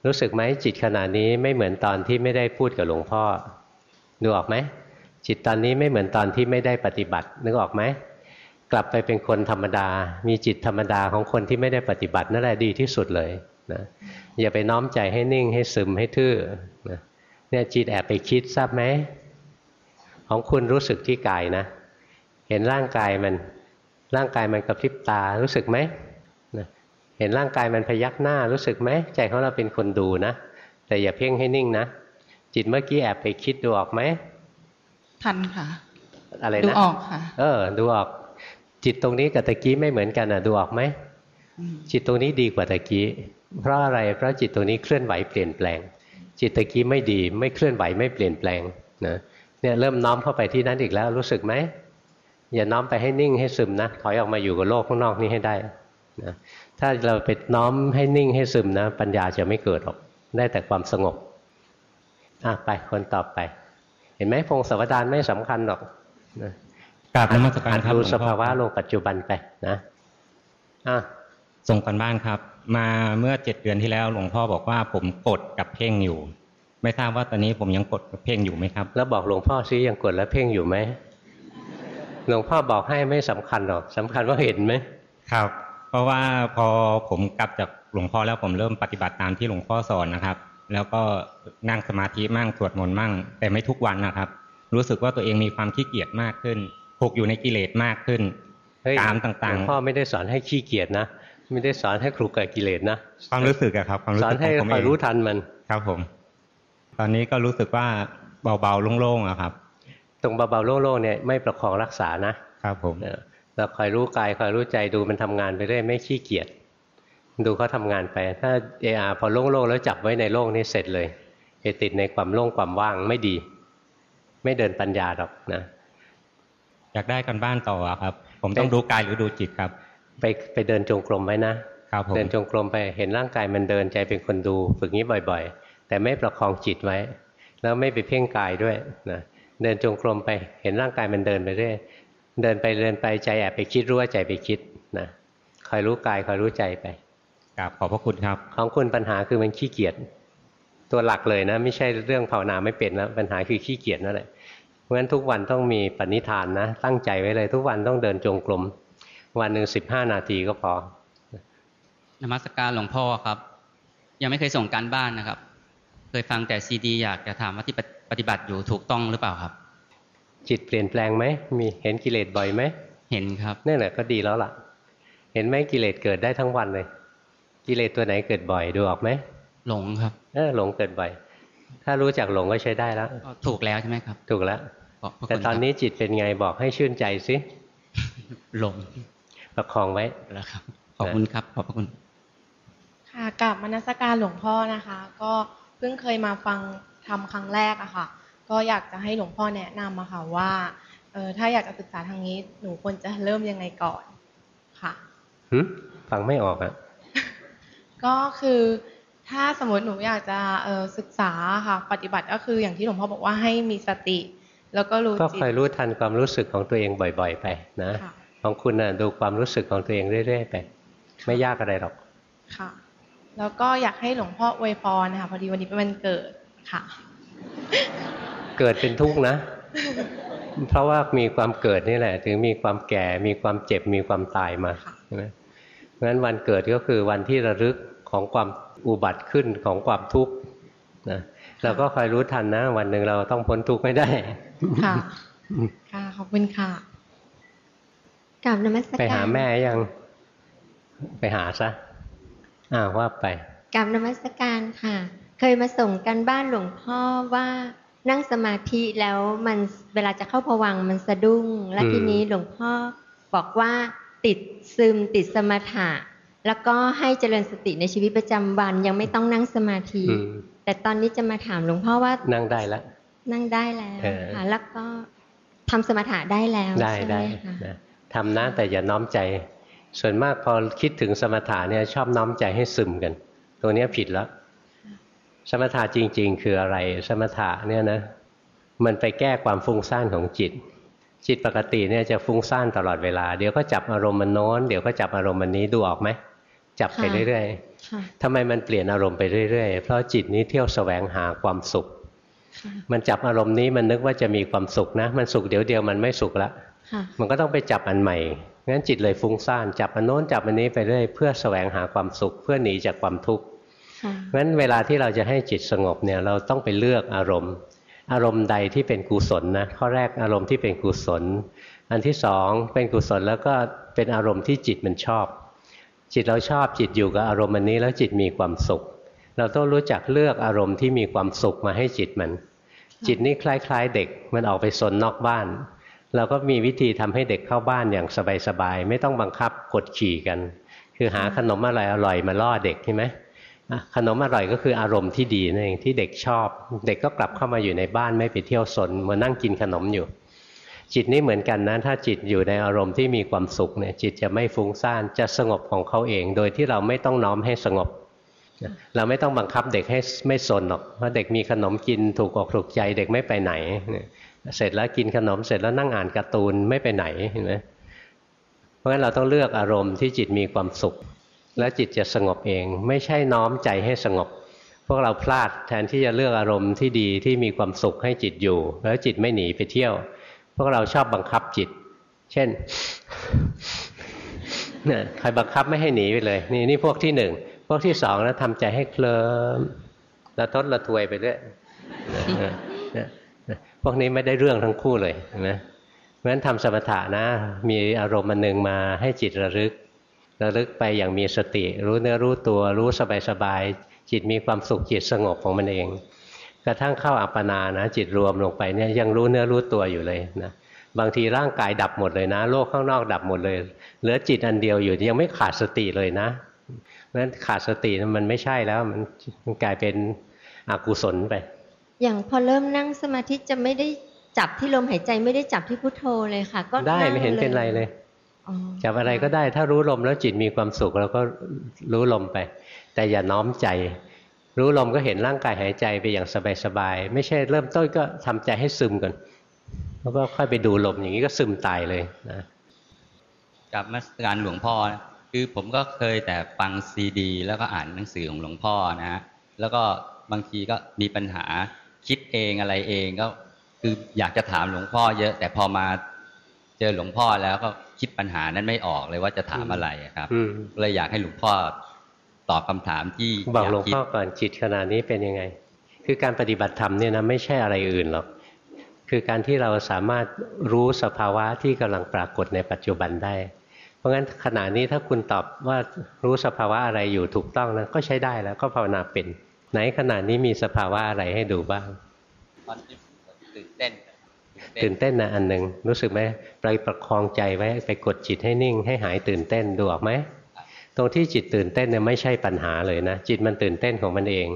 รู้สึกไหมจิตขณะนี้ไม่เหมือนตอนที่ไม่ได้พูดกับหลวงพ่อ ดูออกไหม จิตตอนนี้ไม่เหมือนตอนที่ไม่ได้ปฏิบัติ นึกออกไหมกลับไปเป็นคนธรรมดา มีจิตธรรมดาของคนที่ไม่ได้ปฏิบัตินั่นแหละดีที่สุดเลยนะอย่าไปน้อมใจให้นิ่งให้ซึมให้ทื่อนะเนี่ยจิตแอบไปคิดทราบไหมของคุณรู้สึกที่กายนะ เห็นร่างกายมันร่างกายมันกระพริบตารู้สึกไหมนะเห็นร่างกายมันพยักหน้ารู้สึกไหมใจของเราเป็นคนดูนะ แต่อย่าเพ่งให้นิ่งนะ จิตเมื่อกี้แอบไปคิดดูออกไหม ทันค่ะ อะไรดูนะออกค่ะ เออ ดูออก จิตตรงนี้กับตะกี้ไม่เหมือนกันอะ ดูออกไหมจิตตรงนี้ดีกว่าตะกี้ เพราะอะไร เพราะจิตตรงนี้เคลื่อนไหวเปลี่ยนแปลง จิตตะกี้ไม่ดี ไม่เคลื่อนไหวไม่เปลี่ยนแปลงนะเนี่ยเริ่มน้อมเข้าไปที่นั้นอีกแล้วรู้สึกไหมอย่าน้อมไปให้นิ่งให้ซึมนะถอยออกมาอยู่กับโลกข้างนอกนี้ให้ได้นะถ้าเราไปน้อมให้นิ่งให้ซึมนะ ปัญญาจะไม่เกิดหรอกได้แต่ความสงบอะไปคนต่อไป เห็นไหมพงศาวดารไม่สำคัญหรอกนะกราบนมัสการครับดูหลวงพ่อสภาวะลงปัจจุบันไปนะอะส่งกันบ้านครับ มาเมื่อเจ็ดเดือนที่แล้วหลวงพ่อบอกว่าผมกดกับเพ่งอยู่ ไม่ทราบว่าตอนนี้ผมยังกดกับเพ่งอยู่ไหมครับ แล้วบอกหลวงพ่อซิยังกดและเพ่งอยู่ไหมหลวงพ่อบอกให้ไม่สำคัญหรอกสำคัญว่าเห็นไหมครับ เพราะว่าพอผมกลับจากหลวงพ่อแล้วผมเริ่มปฏิบัติตามที่หลวงพ่อสอนนะครับ แล้วก็นั่งสมาธิมั่งสวดมนต์มั่ง แต่ไม่ทุกวันนะครับ รู้สึกว่าตัวเองมีความขี้เกียจมากขึ้นผูกอยู่ในกิเลสมากขึ้นเฮ้ยตามต่างหลวงพ่อไม่ได้สอนให้ขี้เกียจนะไม่ได้สอนให้ครูกับกิเลสนะๆความรู้สึกอะครับความรู้สอสึนกขให้องผมคอยเองรู้ทันมันครับผม ตอนนี้ก็รู้สึกว่าเบาๆโล่งๆอะครับ ตรงเบาๆโล่งๆเนี่ยไม่ประคองรักษานะครับผมเออเราคอยรู้กายคอยรู้ใจดูมันทำงานไปเรื่อยไม่ขี้เกียจ ดูเขาทำงานไป ถ้าเออาพอโล่งๆแล้วจับไว้ในโล่งนี่เสร็จเลยไปติดในความโล่งความว่างไม่ดี ไม่เดินปัญญาหรอกนะอยากได้กันบ้านต่อครับ ผมต้องดูกายหรือดูจิตครับ ไปไปเดินจงกรมไว้นะครับผมเดินจงกรมไปเห็นร่างกายมันเดินใจเป็นคนดูฝึกงี้บ่อยๆ แต่ไม่ประคองจิตไว้ แล้วไม่ไปเพ่งกายด้วยนะเดินจงกรมไปเห็นร่างกายมันเดินไปเรื่อยเดินไปเดินไปใจแอบไปคิดรู้ว่าใจไปคิดนะคอยรู้กายคอยรู้ใจไป กราบขอบพระคุณครับ ของคุณปัญหาคือมันขี้เกียจตัวหลักเลยนะ ไม่ใช่เรื่องภาวนาไม่เป็นแล้วปัญหาคือขี้เกียจนั่นแหละเพราะฉะนั้นทุกวันต้องมีปณิธานนะ ตั้งใจไว้เลยทุกวันต้องเดินจงกรมวันหนึ่งสิบห้านาทีก็พอนมัสการหลวงพ่อครับ ยังไม่เคยส่งการบ้านนะครับ เคยฟังแต่ซีดี อยากจะถามว่าที่ปฏิบัติอยู่ถูกต้องหรือเปล่าครับ จิตเปลี่ยนแปลงไหมมีเห็นกิเลสบ่อยไหมเห็นครับนี่นแหละก็ดีแล้วล่ะ เห็นไหมกิเลสเกิดได้ทั้งวันเลย กิเลสตัวไหนเกิดบ่อยดูออกไหมหลงครับเออหลงเกิดบ่อย ถ้ารู้จักหลงก็ใช้ได้แล้วก็ถูกแล้วใช่ไหมครับ ถูกแล้วขอบพระคุณแต่ตอนนี้จิตเป็นไงบอกให้ชื่นใจสิหลงประคองไว้แล้วครับขอบคุณครับขอบพระคุณ ค่ะกับมนสการหลวงพ่อนะคะ ก็เพิ่งเคยมาฟังทำครั้งแรกอะค่ะ ก็อยากจะให้หลวงพ่อแนะนำอะค่ะว่าเออถ้าอยากจะศึกษาทางนี้หนูควรจะเริ่มยังไงก่อนค่ะหึฟังไม่ออกอะ ก็คือถ้าสมมติหนูอยากจะเอ่อศึกษาค่ะปฏิบัติก็คืออย่างที่หลวงพ่อบอกว่าให้มีสติ แล้วก็รู้ก็จิตคอยรู้ทันความรู้สึกของตัวเองบ่อย ๆ ไปนะค่ะของคุณน่ะดูความรู้สึกของตัวเองเรื่อยๆไป ไม่ยากอะไรหรอกค่ะ แล้วก็อยากให้หลวงพ่ออวยพรนะคะพอดีวันนี้เป็นวันเกิดค่ะ เกิดเป็นทุกข์นะ เพราะว่ามีความเกิดนี่แหละ ถึงมีความแก่มีความเจ็บมีความตายมาใช่ไหมเพราะฉะนั้นวันเกิดก็คือวันที่ระลึก ของความอุบัติขึ้นของความทุกข์นะเราก็คอยรู้ทันนะ วันหนึ่งเราต้องพ้นทุกข์ไม่ได้ ค่ะค่ะขอบคุณค่ะกราบนมัสการไปหาแม่ยัง ไปหาซะอ้าวว่าไปกราบนมัสการค่ะ เคยมาส่งกันบ้านหลวงพ่อว่านั่งสมาธิแล้วมันเวลาจะเข้าผวังค์มันสะดุ้ง และอืมทีนี้หลวงพ่อบอกว่าติดซึมติดสมถะ แล้วก็ให้เจริญสติในชีวิตประจำวันยังไม่ต้องนั่งสมาธิอืมแต่ตอนนี้จะมาถามหลวงพ่อว่านั่งได้แล้ว นั่งได้แล้วเออค่ะแล้วก็ทำสมถะได้แล้วได้ใช่ไหมได้คะนะทำนะแต่อย่าน้อมใจ ส่วนมากพอคิดถึงสมถะเนี่ยชอบน้อมใจให้ซึมกันตรงเนี้ยผิดแล้ว สมถะจริง ๆ คืออะไร สมถะเนี่ยนะ มันไปแก้ความฟุ้งซ่านของจิต จิตปกติเนี่ยจะฟุ้งซ่านตลอดเวลา เดี๋ยวก็จับอารมณ์มันโน้น เดี๋ยวก็จับอารมณ์มันนี้ดูออกไหม จับไปเรื่อยค่ะๆทำไมมันเปลี่ยนอารมณ์ไปเรื่อยๆ เพราะจิตนี้เที่ยวแสวงหาความสุข มันจับอารมณ์นี้มันนึกว่าจะมีความสุขนะ มันสุขเดี๋ยวเดียวมันไม่สุขละค่ะมันก็ต้องไปจับอันใหม่ งั้นจิตเลยฟุ้งซ่าน จับอันโน้นจับอันนี้ไปเรื่อยเพื่อแสวงหาความสุข เพื่อหนีจากความทุกข์ค่ะงั้นเวลาที่เราจะให้จิตสงบเนี่ยเราต้องไปเลือกอารมณ์ อารมณ์ใดที่เป็นกุศลนะข้อแรกอารมณ์ที่เป็นกุศล อันที่สองเป็นกุศลแล้วก็เป็นอารมณ์ที่จิตมันชอบ จิตเราชอบจิตอยู่กับอารมณ์อันนี้แล้วจิตมีความสุข เราต้องรู้จักเลือกอารมณ์ที่มีความสุขมาให้จิตมัน จิตนี่คล้ายๆ เด็กมันออกไปสนนอกบ้าน เราก็มีวิธีทำให้เด็กเข้าบ้านอย่างสบายๆไม่ต้องบังคับกดขี่กัน คือหาขนมอะไรอร่อยมาล่อเด็กใช่ไหมขนมอร่อยก็คืออารมณ์ที่ดีนั่นเองที่เด็กชอบ เด็กก็กลับเข้ามาอยู่ในบ้านไม่ไปเที่ยวสนมานั่งกินขนมอยู่ จิตนี่เหมือนกันนะถ้าจิตอยู่ในอารมณ์ที่มีความสุขเนี่ยจิตจะไม่ฟุ้งซ่านจะสงบของเขาเอง โดยที่เราไม่ต้องน้อมให้สงบ เราไม่ต้องบังคับเด็กให้ไม่สนหรอกเพราะเด็กมีขนมกินถูกอกถูกใจเด็กไม่ไปไหนเนี่ยเสร็จแล้วกินขนมเสร็จแล้วนั่งอ่านการ์ตูนไม่ไปไหนเห็นไหมเพราะฉะนั้นเราต้องเลือกอารมณ์ที่จิตมีความสุข แล้วจิตจะสงบเอง ไม่ใช่น้อมใจให้สงบ พวกเราพลาดแทนที่จะเลือกอารมณ์ที่ดีที่มีความสุขให้จิตอยู่ แล้วจิตไม่หนีไปเที่ยว พวกเราชอบบังคับจิต เช่นนี่ยใครบังคับไม่ให้หนีไปเลย นี่นี่พวกที่หนึ่ง พวกที่สองแล้วทำใจให้เคลิ้มละทดละทวยไปเรื่อยพวกนี้ไม่ได้เรื่องทั้งคู่เลยนไหมเพราะฉะนั้นทำสมถะนะ มีอารมณ์มันหนึ่งมาให้จิตระลึก ระลึกไปอย่างมีสติ รู้เนื้อรู้ตัวรู้สบายๆจิตมีความสุขจิตสงบของมันเอง กระทั่งเข้าอัปปนานะจิตรวมลงไปเนี่ยยังรู้เนื้อรู้ตัวอยู่เลยนะบางทีร่างกายดับหมดเลยนะ โลกข้างนอกดับหมดเลย เหลือจิตอันเดียวอยู่ยังไม่ขาดสติเลยนะราะฉะนั้นขาดสติมันไม่ใช่แล้วมันมันกลายเป็นอกุศลไป อย่างพอเริ่มนั่งสมาธิจะไม่ได้จับที่ลมหายใจไม่ได้จับที่พุทโธเลยค่ะ ก็ได้งไม่เห็นเป็นไรเลยอ๋อจับอะไรก็ได้ถ้ารู้ลมแล้วจิตมีความสุขเราก็รู้ลมไป แต่อย่าน้อมใจ รู้ลมก็เห็นร่างกายหายใจไปอย่างสบายๆไม่ใช่เริ่มต้นก็ทำใจให้ซึมก่อนแล้วก็ค่อยไปดูลมอย่างนี้ก็ซึมตายเลยนะกับมาสการหลวงพ่อนะคือผมก็เคยแต่ฟังซีดี แล้วก็อ่านหนังสือของหลวงพ่อนะฮะแล้วก็บางทีก็มีปัญหาคิดเองอะไรเองก็คืออยากจะถามหลวงพ่อเยอะ แต่พอมาเจอหลวงพ่อแล้วก็คิดปัญหานั้นไม่ออกเลยว่าจะถามอะไรอะครับอืมเลยอยากให้หลวงพ่อ ตอบคำถามที่บอกหลวงยาคิดพ่อก่อนจิตขณะนี้เป็นยังไง คือการปฏิบัติธรรมเนี่ยนะไม่ใช่อะไรอื่นหรอกคือการที่เราสามารถรู้สภาวะที่กำลังปรากฏในปัจจุบันได้ เพราะงั้นขณะนี้ถ้าคุณตอบว่ารู้สภาวะอะไรอยู่ถูกต้องนะก็ใช้ได้แล้วก็ภาวนาเป็น ไหนขณะนี้มีสภาวะอะไรให้ดูบ้างตอนที่ตื่นเต้นตื่นเต้นนะอันหนึ่งรู้สึกไหมไปประคองใจไว้ไปกดจิตให้นิ่ง ให้หายตื่นเต้นดูออกไหม ตรงที่จิตตื่นเต้นเนี่ยไม่ใช่ปัญหาเลยนะ จิตมันตื่นเต้นของมันเอง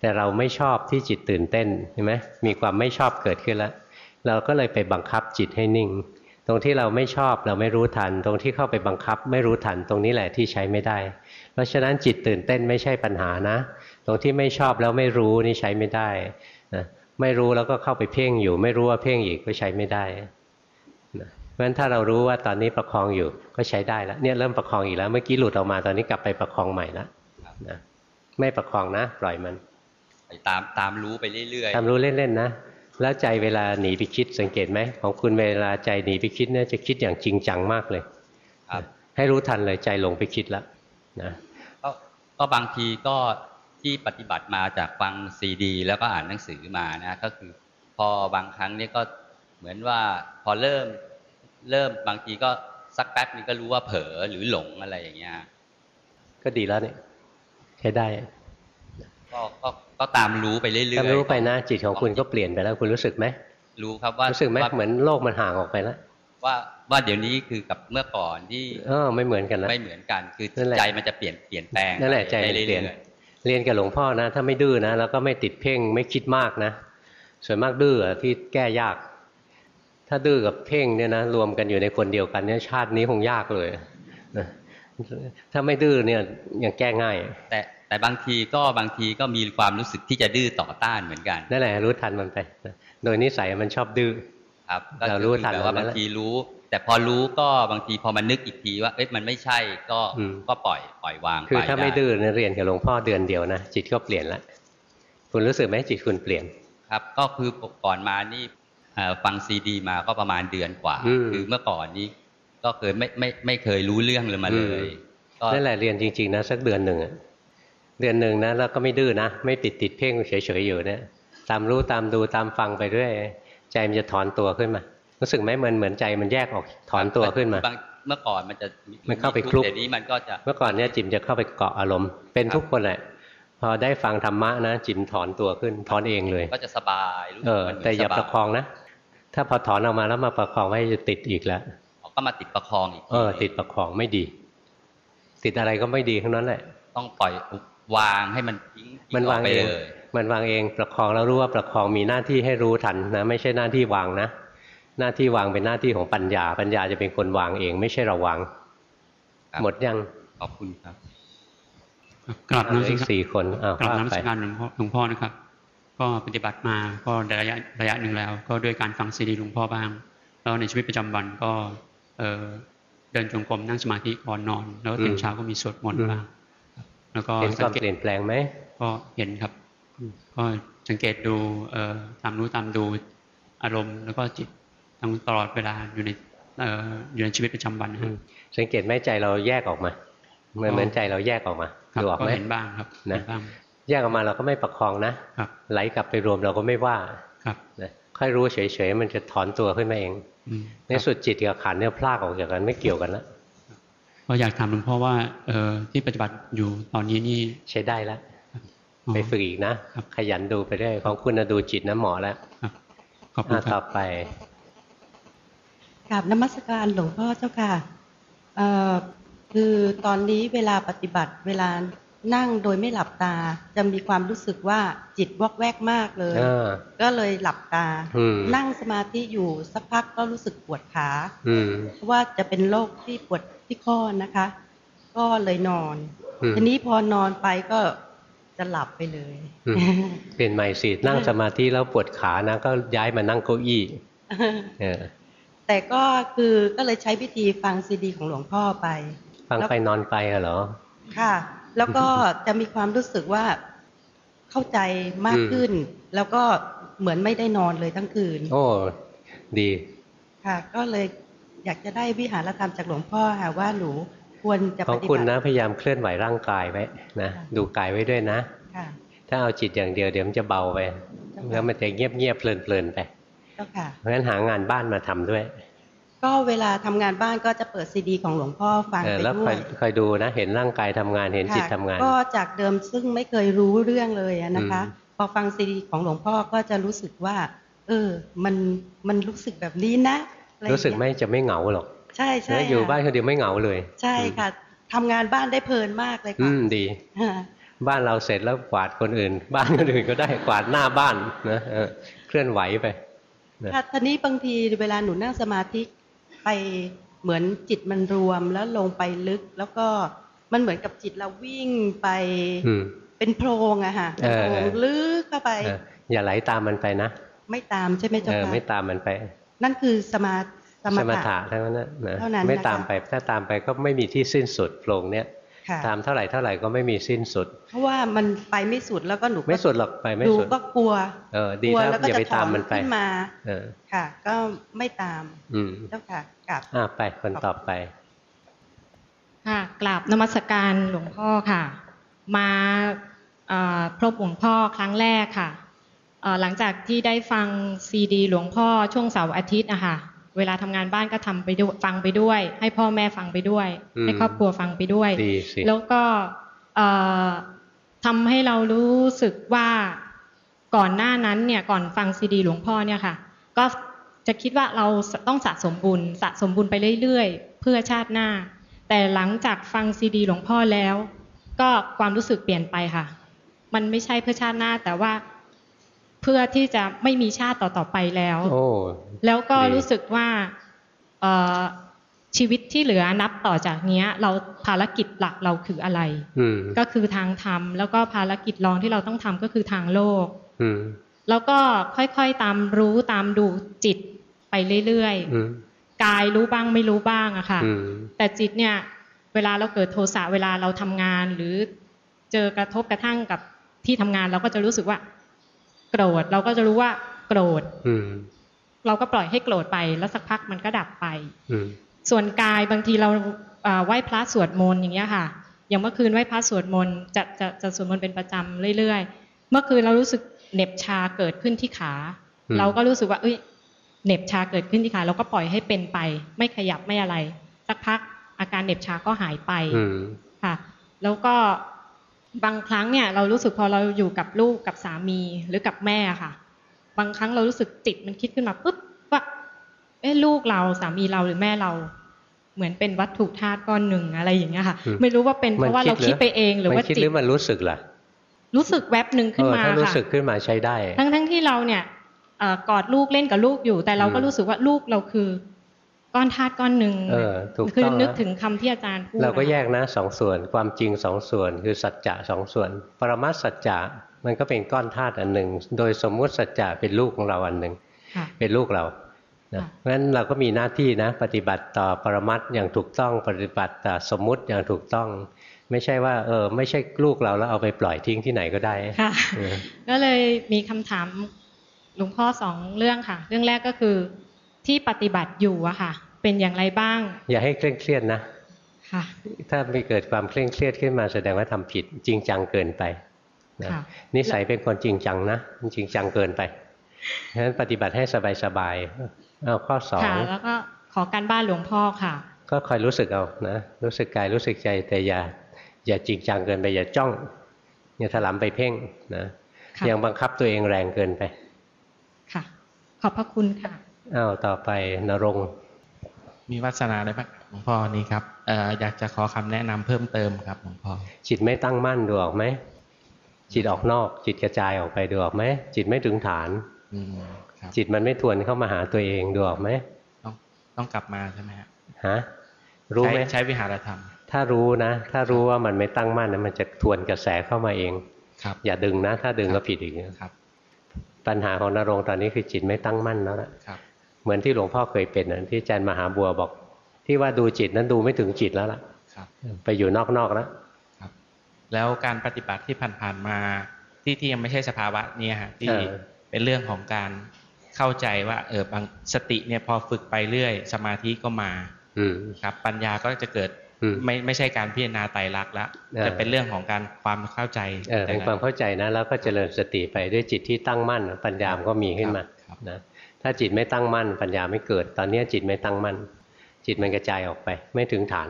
แต่เราไม่ชอบที่จิตตื่นเต้นเห็นไหมมีความไม่ชอบเกิดขึ้นแล้ว เราก็เลยไปบังคับจิตให้นิ่ง ตรงที่เราไม่ชอบเราไม่รู้ทัน ตรงที่เข้าไปบังคับไม่รู้ทัน ตรงนี้แหละที่ใช้ไม่ได้ เพราะฉะนั้นจิตตื่นเต้นไม่ใช่ปัญหานะ ตรงที่ไม่ชอบแล้วไม่รู้นี่ใช้ไม่ได้นะไม่รู้แล้วก็เข้าไปเพ่งอยู่ ไม่รู้ว่าเพ่งอีกก็ใช้ไม่ได้ ราะฉะนั้นถ้าเรารู้ว่าตอนนี้ประคองอยู่ก็ใช้ได้แล้วเนี่ยเริ่มประคองอีกแล้วเมื่อกี้หลุดออกมาตอนนี้กลับไปประคองใหม่แล้วนะไม่ประคองนะ ปล่อยมันไปตามตามรู้ไปเรื่อยๆทำรู้เล่นๆนะแล้วใจเวลาหนีไปคิดสังเกตไหมของคุณเวลาใจหนีไปคิดเนี่ยจะคิดอย่างจริงจังมากเลยครับให้รู้ทันเลยใจลงไปคิดแล้วนะก็ก็บางทีก็ที่ปฏิบัติมาจากฟังซีดี แล้วก็อ่านหนังสือมานะก็คือพอบางครั้งเนี่ยก็เหมือนว่าพอเริ่ม เริ่มบางทีก็สักแป๊บนึงก็รู้ว่าเผลอหรือหลงอะไรอย่างเงี้ย ก็ดีแล้วเนี่ยใช้ได้ก็ก็ก็ตามรู้ไปเรื่อยๆถ้ารู้ไปนะจิตของคุณก็เปลี่ยนไปแล้วคุณรู้สึกไหมรู้ครับว่ารู้สึกไหมว่าเหมือนโลกมันห่างออกไปแล้วว่าว่าเดี๋ยวนี้คือกับเมื่อก่อนที่เออไม่เหมือนกันนะไม่เหมือนกันคือนั่นแหละใจมันจะเปลี่ยนเปลี่ยนแปลงนั่นแหละใจไปมันเรื่เปลี่ยนอยเรียนกับหลวงพ่อนะ ถ้าไม่ดื้อนะแล้วก็ไม่ติดเพ่งไม่คิดมากนะส่วนมากดื้ออะที่แก้ยาก ถ้าดื้อกับเพ่งเนี่ยนะรวมกันอยู่ในคนเดียวกันเนี่ยชาตินี้คงยากเลยนะถ้าไม่ดื้อเนี่ยยังแก้ง่ายๆแต่แต่บางทีก็บางทีก็มีความรู้สึกที่จะดื้อต่อต้านเหมือนกันนั่นแหละรู้ทันมันไปนะโดยนิสัยมันชอบดื้อครับก็เราคือรู้ทันแบบว่ามันบางแล้วทีรู้ แต่พอรู้ก็บางทีพอมันนึกอีกทีว่าเอ้ยมันไม่ใช่ก็อืมก็ปล่อยปล่อยวางคือไปถ้าไม่ด้ดื้อเนี่ยเรียนกับหลวงพ่อเดือนเดียวนะจิตก็เปลี่ยนแล้วคุณรู้สึกไหมจิตคุณเปลี่ยนครับ ก็คือก่อนมานี่เอ่อ ฟังซีดีมาก็ประมาณเดือนกว่าอืมคือเมื่อก่อนนี้ ก็เคยไม่ไม่ไม่เคยรู้เรื่องเลยมาเลยก็นั่นแหละเรียนจริง ๆ นะสักเดือนหนึ่งอะเดือนหนึ่งนะแล้วก็ไม่ดื้อนะไม่ติดติดเพ่งเฉยๆอยู่เนี่ยตามรู้ตามดูตามฟังไปเรื่อยใจมันจะถอนตัวขึ้นมา รู้สึกไหมเหมือนเหมือนใจมันแยกออกถอนตัวขึ้นมาบางเมื่อก่อนมันจะมันเข้าไปคลุกเดี๋ยวนี้มันก็จะเมื่อก่อนเนี่ยจิมจะเข้าไปเกาะอารมณ์เป็นทุกคนแหละพอได้ฟังธรรมะนะจิมถอนตัวขึ้นถอนเองเลย ก็จะสบายรู้สึเอกอมันเหมือนแต่อย่าสบประคองนะ ถ้าพอถอนออกมาแล้วมาประคองไว้จะติดอีกแล้วก็มาติดประคองอีกเออ ติดประคองไม่ดี ติดอะไรก็ไม่ดีทั้งนั้นแหละ ต้องปล่อยวางให้มันทิ้งทิ้มันออวากงไปเองเลยมันวางเองประคองแล้วรู้ว่าประคองมีหน้าที่ให้รู้ทันนะ ไม่ใช่หน้าที่วางนะหน้าที่วางเป็นหน้าที่ของปัญญา ปัญญาจะเป็นคนวางเอง ไม่ใช่เราวางหมดยังขอบคุณครับกลับเหลืน้ำอสิอีกสี่คนอ้าวกลับว่าน้ำไปสิการหลวงพ่อหลวงพ่อนะครับ ก็ปฏิบัติมาก็ระยะระยะหนึ่งแล้ว ก็ด้วยการฟังซีดีหลวงพ่อบ้าง แล้วในชีวิตประจำวันก็เอ่อเดินจงกรมนั่งสมาธิก่อนนอน แล้วตื่นเช้าก็มีสวดมนต์บ้างแล้วก็เห็นความสังกตเปลี่ยนแปลงไหมก็เห็นครับ ก็สังเกตดูเอ่อตามรู้ตามดูอารมณ์ แล้วก็จิตทั้งตลอดเวลาอยู่ในเอ่ออยู่ในชีวิตประจำวันนะครับสังเกตไหมใจเราแยกออกมาเหมือนเหมือนใจเราแยกออกมาครับดูออกไหมก็เห็นบ้างครับนะเห็นบ้าง แยกออกมาเราก็ไม่ประคองนะไหลกลับไปรวมเราก็ไม่ว่าครับนะค่อยรู้เฉยๆมันจะถอนตัวขึ้นมาเองอืมในสุดจิตกับขันธ์เนี่ยพลากออกจากกันไม่เกี่ยวกันแล้วก็อยากถามหลวงพ่อว่าเอ่อที่ปฏิบัติอยู่ตอนนี้นี่ใช้ได้แล้วไปฝึกอีกนะขยันดูไปเรื่อยของคุณน่ะดูจิตนะหมอแล้วขอบคุณครับต่อไปกราบนมัสการหลวงพ่อเจ้าค่ะเอ่อคือตอนนี้เวลาปฏิบัติเวลา นั่งโดยไม่หลับตา จะมีความรู้สึกว่าจิตวอกแวกมากเลยอ่าก็เลยหลับตาอืมนั่งสมาธิอยู่สักพักก็รู้สึกปวดขาอืมเพราะว่าจะเป็นโรคที่ปวดที่ข้อนะคะ ก็เลยนอนอืมทีนี้พอนอนไปก็จะหลับไปเลยอืมเปลี่ยนใหม่สินั่งสมาธิแล้วปวดขานะก็ย้ายมานั่งเก้าอี้เออแต่ก็คือก็เลยใช้วิธีฟังซีดีของหลวงพ่อไป ฟังไปนอนไปอะเหรอค่ะ แล้วก็จะมีความรู้สึกว่าเข้าใจมากอืมขึ้น แล้วก็เหมือนไม่ได้นอนเลยทั้งคืน โอ้ดีค่ะ ก็เลยอยากจะได้วิหารธรรมจากหลวงพ่อค่ะว่าหนูควรจะขปองฏิคุบัณตินะพยายามเคลื่อนไหวร่างกายไว้นะดูกายไว้ด้วยนะค่ะถ้าเอาจิตอย่างเดียวเดี๋ยวมันจะเบาไปแล้วมันจะเงียบเงียบๆเพลินๆไปเจ้าค่ะเพราะฉะนั้นหางานบ้านมาทำด้วย ก็เวลาทำงานบ้านก็จะเปิดซีดี ของหลวงพ่อฟังเออไปแล้วคด้อวยยคอยดูนะเห็นร่างกายทำงานเห็นจิตค่ะทำงาน ก็จากเดิมซึ่งไม่เคยรู้เรื่องเลยอะนะคะ พอฟังซีดีของหลวงพ่อก็จะรู้สึกว่า เออ มันมันรู้สึกแบบนี้นะอะอย่างเงี้ยรู้สึกไหม่จะไม่เหงาหรอก ใช่ใช่นะอยู่ค่ะบ้านคนเดียวไม่เหงาเลย ใช่ค่ะทำงานบ้านได้เพลินมากเลยอืค่ะมดีค่ะบ้านเราเสร็จแล้วกวาดคนอื่น บ้านคนอื่นก็ได้กวาดหน้าบ้านนะเออเคลื่อนไหวไปนะค่ะทีนี้บางทีเวลาหนูนั่งสมาธิ ไปเหมือนจิตมันรวมแล้วลงไปลึก แล้วก็มันเหมือนกับจิตเราวิ่งไปอืมเป็นโพรงอะค่ะเออโพรงลึกเข้าไปเอออย่าไหลตามมันไปนะ ไม่ตามใช่ไหมเจ้าเออค่ะไม่ตามมันไป นั่นคือสมาสสมมถะถะทั้งนั้นนะนะเท่านั้นไม่นะคะตามไปถ้าตามไปก็ไม่มีที่สิ้นสุดโพรงเนี้ยค่ะ ตามเท่าไหร่เท่าไหร่ก็ไม่มีสิ้นสุด เพราะว่ามันไปไม่สุดแล้วก็หนูก็ไม่สุดหรอกไปไม่หนูสุดก็กลัวเออดีกลัวแล้วแล้วก็อย่าจะไปถตาอมนมันไปขึ้นมาเออค่ะ ก็ไม่ตาม อืมเจ้าค่ะกลับอ่าไปคนต่อไป ค่ะกราบนมัสการหลวงพ่อค่ะ มาเอ่อพบหลวงพ่อครั้งแรกค่ะเอ่อหลังจากที่ได้ฟังซีดี หลวงพ่อช่วงเสาร์อาทิตย์อะค่ะ เวลาทำงานบ้านก็ทำไปด้วยฟังไปด้วย ให้พ่อแม่ฟังไปด้วยอืมให้ครอบครัวฟังไปด้วยดีสิแล้วก็เอ่อทำให้เรารู้สึกว่าก่อนหน้านั้นเนี่ยก่อนฟังซีดี หลวงพ่อเนี่ยค่ะ ก็จะคิดว่าเราต้องสะสมบุญสะสมบุญไปเรื่อยๆ เพื่อชาติหน้า แต่หลังจากฟังซีดี หลวงพ่อแล้ว ก็ความรู้สึกเปลี่ยนไปค่ะ มันไม่ใช่เพื่อชาติหน้าแต่ว่าเพื่อที่จะไม่มีชาติต่อๆไปแล้ว โอ้ แล้วก็ดีรู้สึกว่าเอ่อชีวิตที่เหลือนับต่อจากเนี้ยเราภารกิจหลักเราคืออะไรอืมก็คือทางธรรมแล้วก็ภารกิจรองที่เราต้องทำก็คือทางโลกอืมแล้วก็ค่อยๆตามรู้ตามดูจิตไปเรื่อยอืมๆกายรู้บ้างไม่รู้บ้างอะค่ะอืมแต่จิตเนี่ย เวลาเราเกิดโทสะเวลาเราทำงานหรือเจอกระทบกระทั่งกับที่ทำงานเราก็จะรู้สึกว่า โกรธเราก็จะรู้ว่า โกรธอืม เราก็ปล่อยให้โกรธไปแล้วสักพักมันก็ดับไปอืมส่วนกายบางทีเราเอ่อไหว้พระสวดมนต์อย่างเงี้ยค่ะ อย่างเมื่อคืนไหว้พระสวดมนต์จะจะจะสวดมนต์เป็นประจำเรื่อยๆ เมื่อคืนเรารู้สึกเหน็บชาเกิดขึ้นที่ขาอืมเราก็รู้สึกว่า เอ้ยเหน็บชาเกิดขึ้นที่ขาเราก็ปล่อยให้เป็นไป ไม่ขยับไม่อะไร สักพักอาการเหน็บชาก็หายไปอืมค่ะ แล้วก็บางครั้งเนี่ย เรารู้สึกพอเราอยู่กับลูกกับสามีหรือกับแม่ค่ะ บางครั้งเรารู้สึกจิตมันคิดขึ้นมาปุ๊บว่าเอ้ลูกเราสามีเราหรือแม่เรา เหมือนเป็นวัตถุธาตุก้อนหนึ่งอะไรอย่างเงี้ยค่ะอืมไม่รู้ว่าเป็นเพราะว่าเราคิดไปเองหรือว่ามันคิดจิหตรือมันรู้สึกล่ะรู้สึกแวบหนึ่งขึ้นมาเออถ้ารู้ค่ะสึกขึ้นมาใช้ได้ ทั้งทั้งที่เราเนี่ยเอ่อกอดลูกเล่นกับลูกอยู่ แต่เราก็อืมรู้สึกว่าลูกเราคือก้อนธาตุก้อนหนึ่งเออถูกคือต้องนึกนะถึงคำที่อาจารย์พูดเราก็นะคะแยกนะสองส่วนความจริงสองส่วน คือสัจจะสองส่วน ปรมัตถสัจจะ มันก็เป็นก้อนธาตุอันหนึ่ง โดยสมมุติสัจจะเป็นลูกของเราอันหนึ่งค่ะเป็นลูกเรานะเพราะฉะนั้นเราก็มีหน้าที่นะ ปฏิบัติต่อปรมัตถ์อย่างถูกต้องปฏิบัติต่อสมมุติอย่างถูกต้อง ไม่ใช่ว่าเออไม่ใช่ลูกเราแล้วเอาไปปล่อยทิ้งที่ไหนก็ได้ค่ะเออก็เลยมีคำถามหลวงพ่อสองเรื่องค่ะ เรื่องแรกก็คือที่ปฏิบัติอยู่อะค่ะ เป็นอย่างไรบ้าง อย่าให้เคร่งเครียดนะค่ะถ้ามีเกิดความเคร่งเครียดขึ้นมาแสดงว่าทำผิดจริงจังเกินไป นะค่ะนิสัยเป็นคนจริงจังนะจริงจังเกินไปฉะนั้นปฏิบัติให้สบายๆเอาข้อสองค่ะแล้วก็ขอการบ้านหลวงพ่อค่ะ ก็คอยรู้สึกเอานะรู้สึกกายรู้สึกใจแต่อย่าอย่าจริงจังเกินไปอย่าจ้องอย่าถลำไปเพ่งนะค่ะยังบังคับตัวเองแรงเกินไปค่ะ ขอบพระคุณค่ะอ้าวต่อไปนรงค์มีวาสนาได้ไหมหลวงพ่อนี่ครับเอ่ออยากจะขอคำแนะนำเพิ่มเติมครับหลวงพ่อจิตไม่ตั้งมั่นดูออกไหม จิตออกนอก จิตกระจายออกไปดูออกไหมจิตไม่ถึงฐานอืมครับจิตมันไม่ทวนเข้ามาหาตัวเองดูออกไหมต้องต้องกลับมาใช่ไหมฮะฮะรู้ไหมใช้ใช้วิหารธรรม ถ้ารู้นะ ถ้ารู้ว่ามันไม่ตั้งมั่นนะมันจะทวนกระแสเข้ามาเองครับ อย่าดึงนะ ถ้าดึงก็ผิดอีกครับ ปัญหาของนรงค์ตอนนี้คือจิตไม่ตั้งมั่นแล้วล่ะครับเหมือนที่หลวงพ่อเคยเป็นนะที่อาจารย์มหาบัวบอก ที่ว่าดูจิตนั้นดูไม่ถึงจิตแล้วล่ะครับไปอยู่นอกๆแล้ว แล้วการปฏิบัติที่ผ่านๆมาที่ที่ยังไม่ใช่สภาวะเนี่ยฮะที่เออเป็นเรื่องของการเข้าใจว่า เออบางสติเนี่ยพอฝึกไปเรื่อย สมาธิก็มาอืมครับปัญญาก็จะเกิดอืมไม่ไม่ใช่การพิจารณาไตรลักษณ์ละเออจะเป็นเรื่องของการความเข้าใจเออเป็นความเข้าใจนะแล้วก็เจริญสติไปด้วยจิตที่ตั้งมั่น ปัญญามันก็มีขึ้นมานะถ้าจิตไม่ตั้งมั่น ปัญญาไม่เกิด ตอนนี้จิตไม่ตั้งมั่น จิตมันกระจายออกไป ไม่ถึงฐาน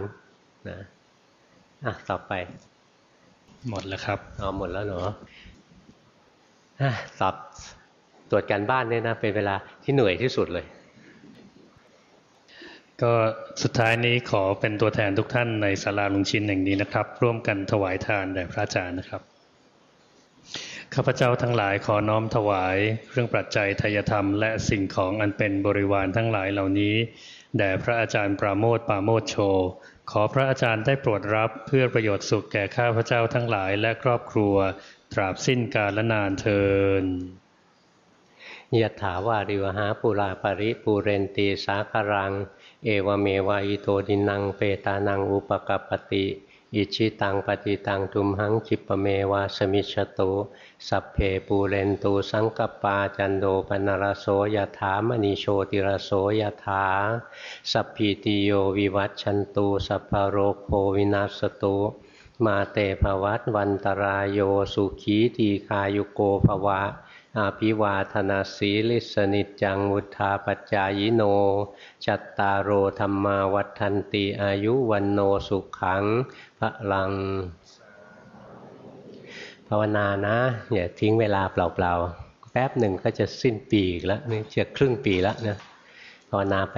นะอะต่อไป หมดแล้วครับอ๋อหมดแล้วเนาะอะตอบตรวจการบ้านเนี่ยนะเป็นเวลาที่เหนื่อยที่สุดเลย ก็สุดท้ายนี้ขอเป็นตัวแทนทุกท่านในศาลาลุงชินแห่งนี้นะครับ ร่วมกันถวายทานแด่พระอาจารย์นะครับข้าพเจ้าทั้งหลายขอน้อมถวายเครื่องปัจจัยทายธรรม และสิ่งของอันเป็นบริวารทั้งหลายเหล่านี้แด่พระอาจารย์ปราโมทปราโมทโช ขอพระอาจารย์ได้โปรดรับเพื่อประโยชน์สุขแก่ข้าพเจ้าทั้งหลายและครอบครัว ตราบสิ้นกาลนานเทินยะถาวาริวะหาปูรา ปะริปูเรนติ สาคะรัง เอวะเมวะอิโต ทินนังเปตานังอุปะกัปปะติ อิจฉิตังปัตถิตัง ตุมหัง ขิปปะเมวะ สะมิชฌะตุสัพเพปูเรนตุ สังกัปปาจันโท ปัณณะระโส ยะถา มะณิ โชติระโส ยะถาสัพพีติโยวิวัชชันตุ สัพพะโรโควินัสสะตุมาเต ภะวัตวันตะราโยสุขีตีคายุโกภวะ อาภิวาธนาสีลิสนิจจังมุทาปัจจายโน จัตตารโอธรรมาวัฏันติอายุวันโนสุขังพระลัง ภาวนานะอย่าทิ้งเวลาเปล่าๆ แป๊บหนึ่งก็จะสิ้นปีอีกแล้วนี่จะครึ่งปีแล้วนะภาวนาไป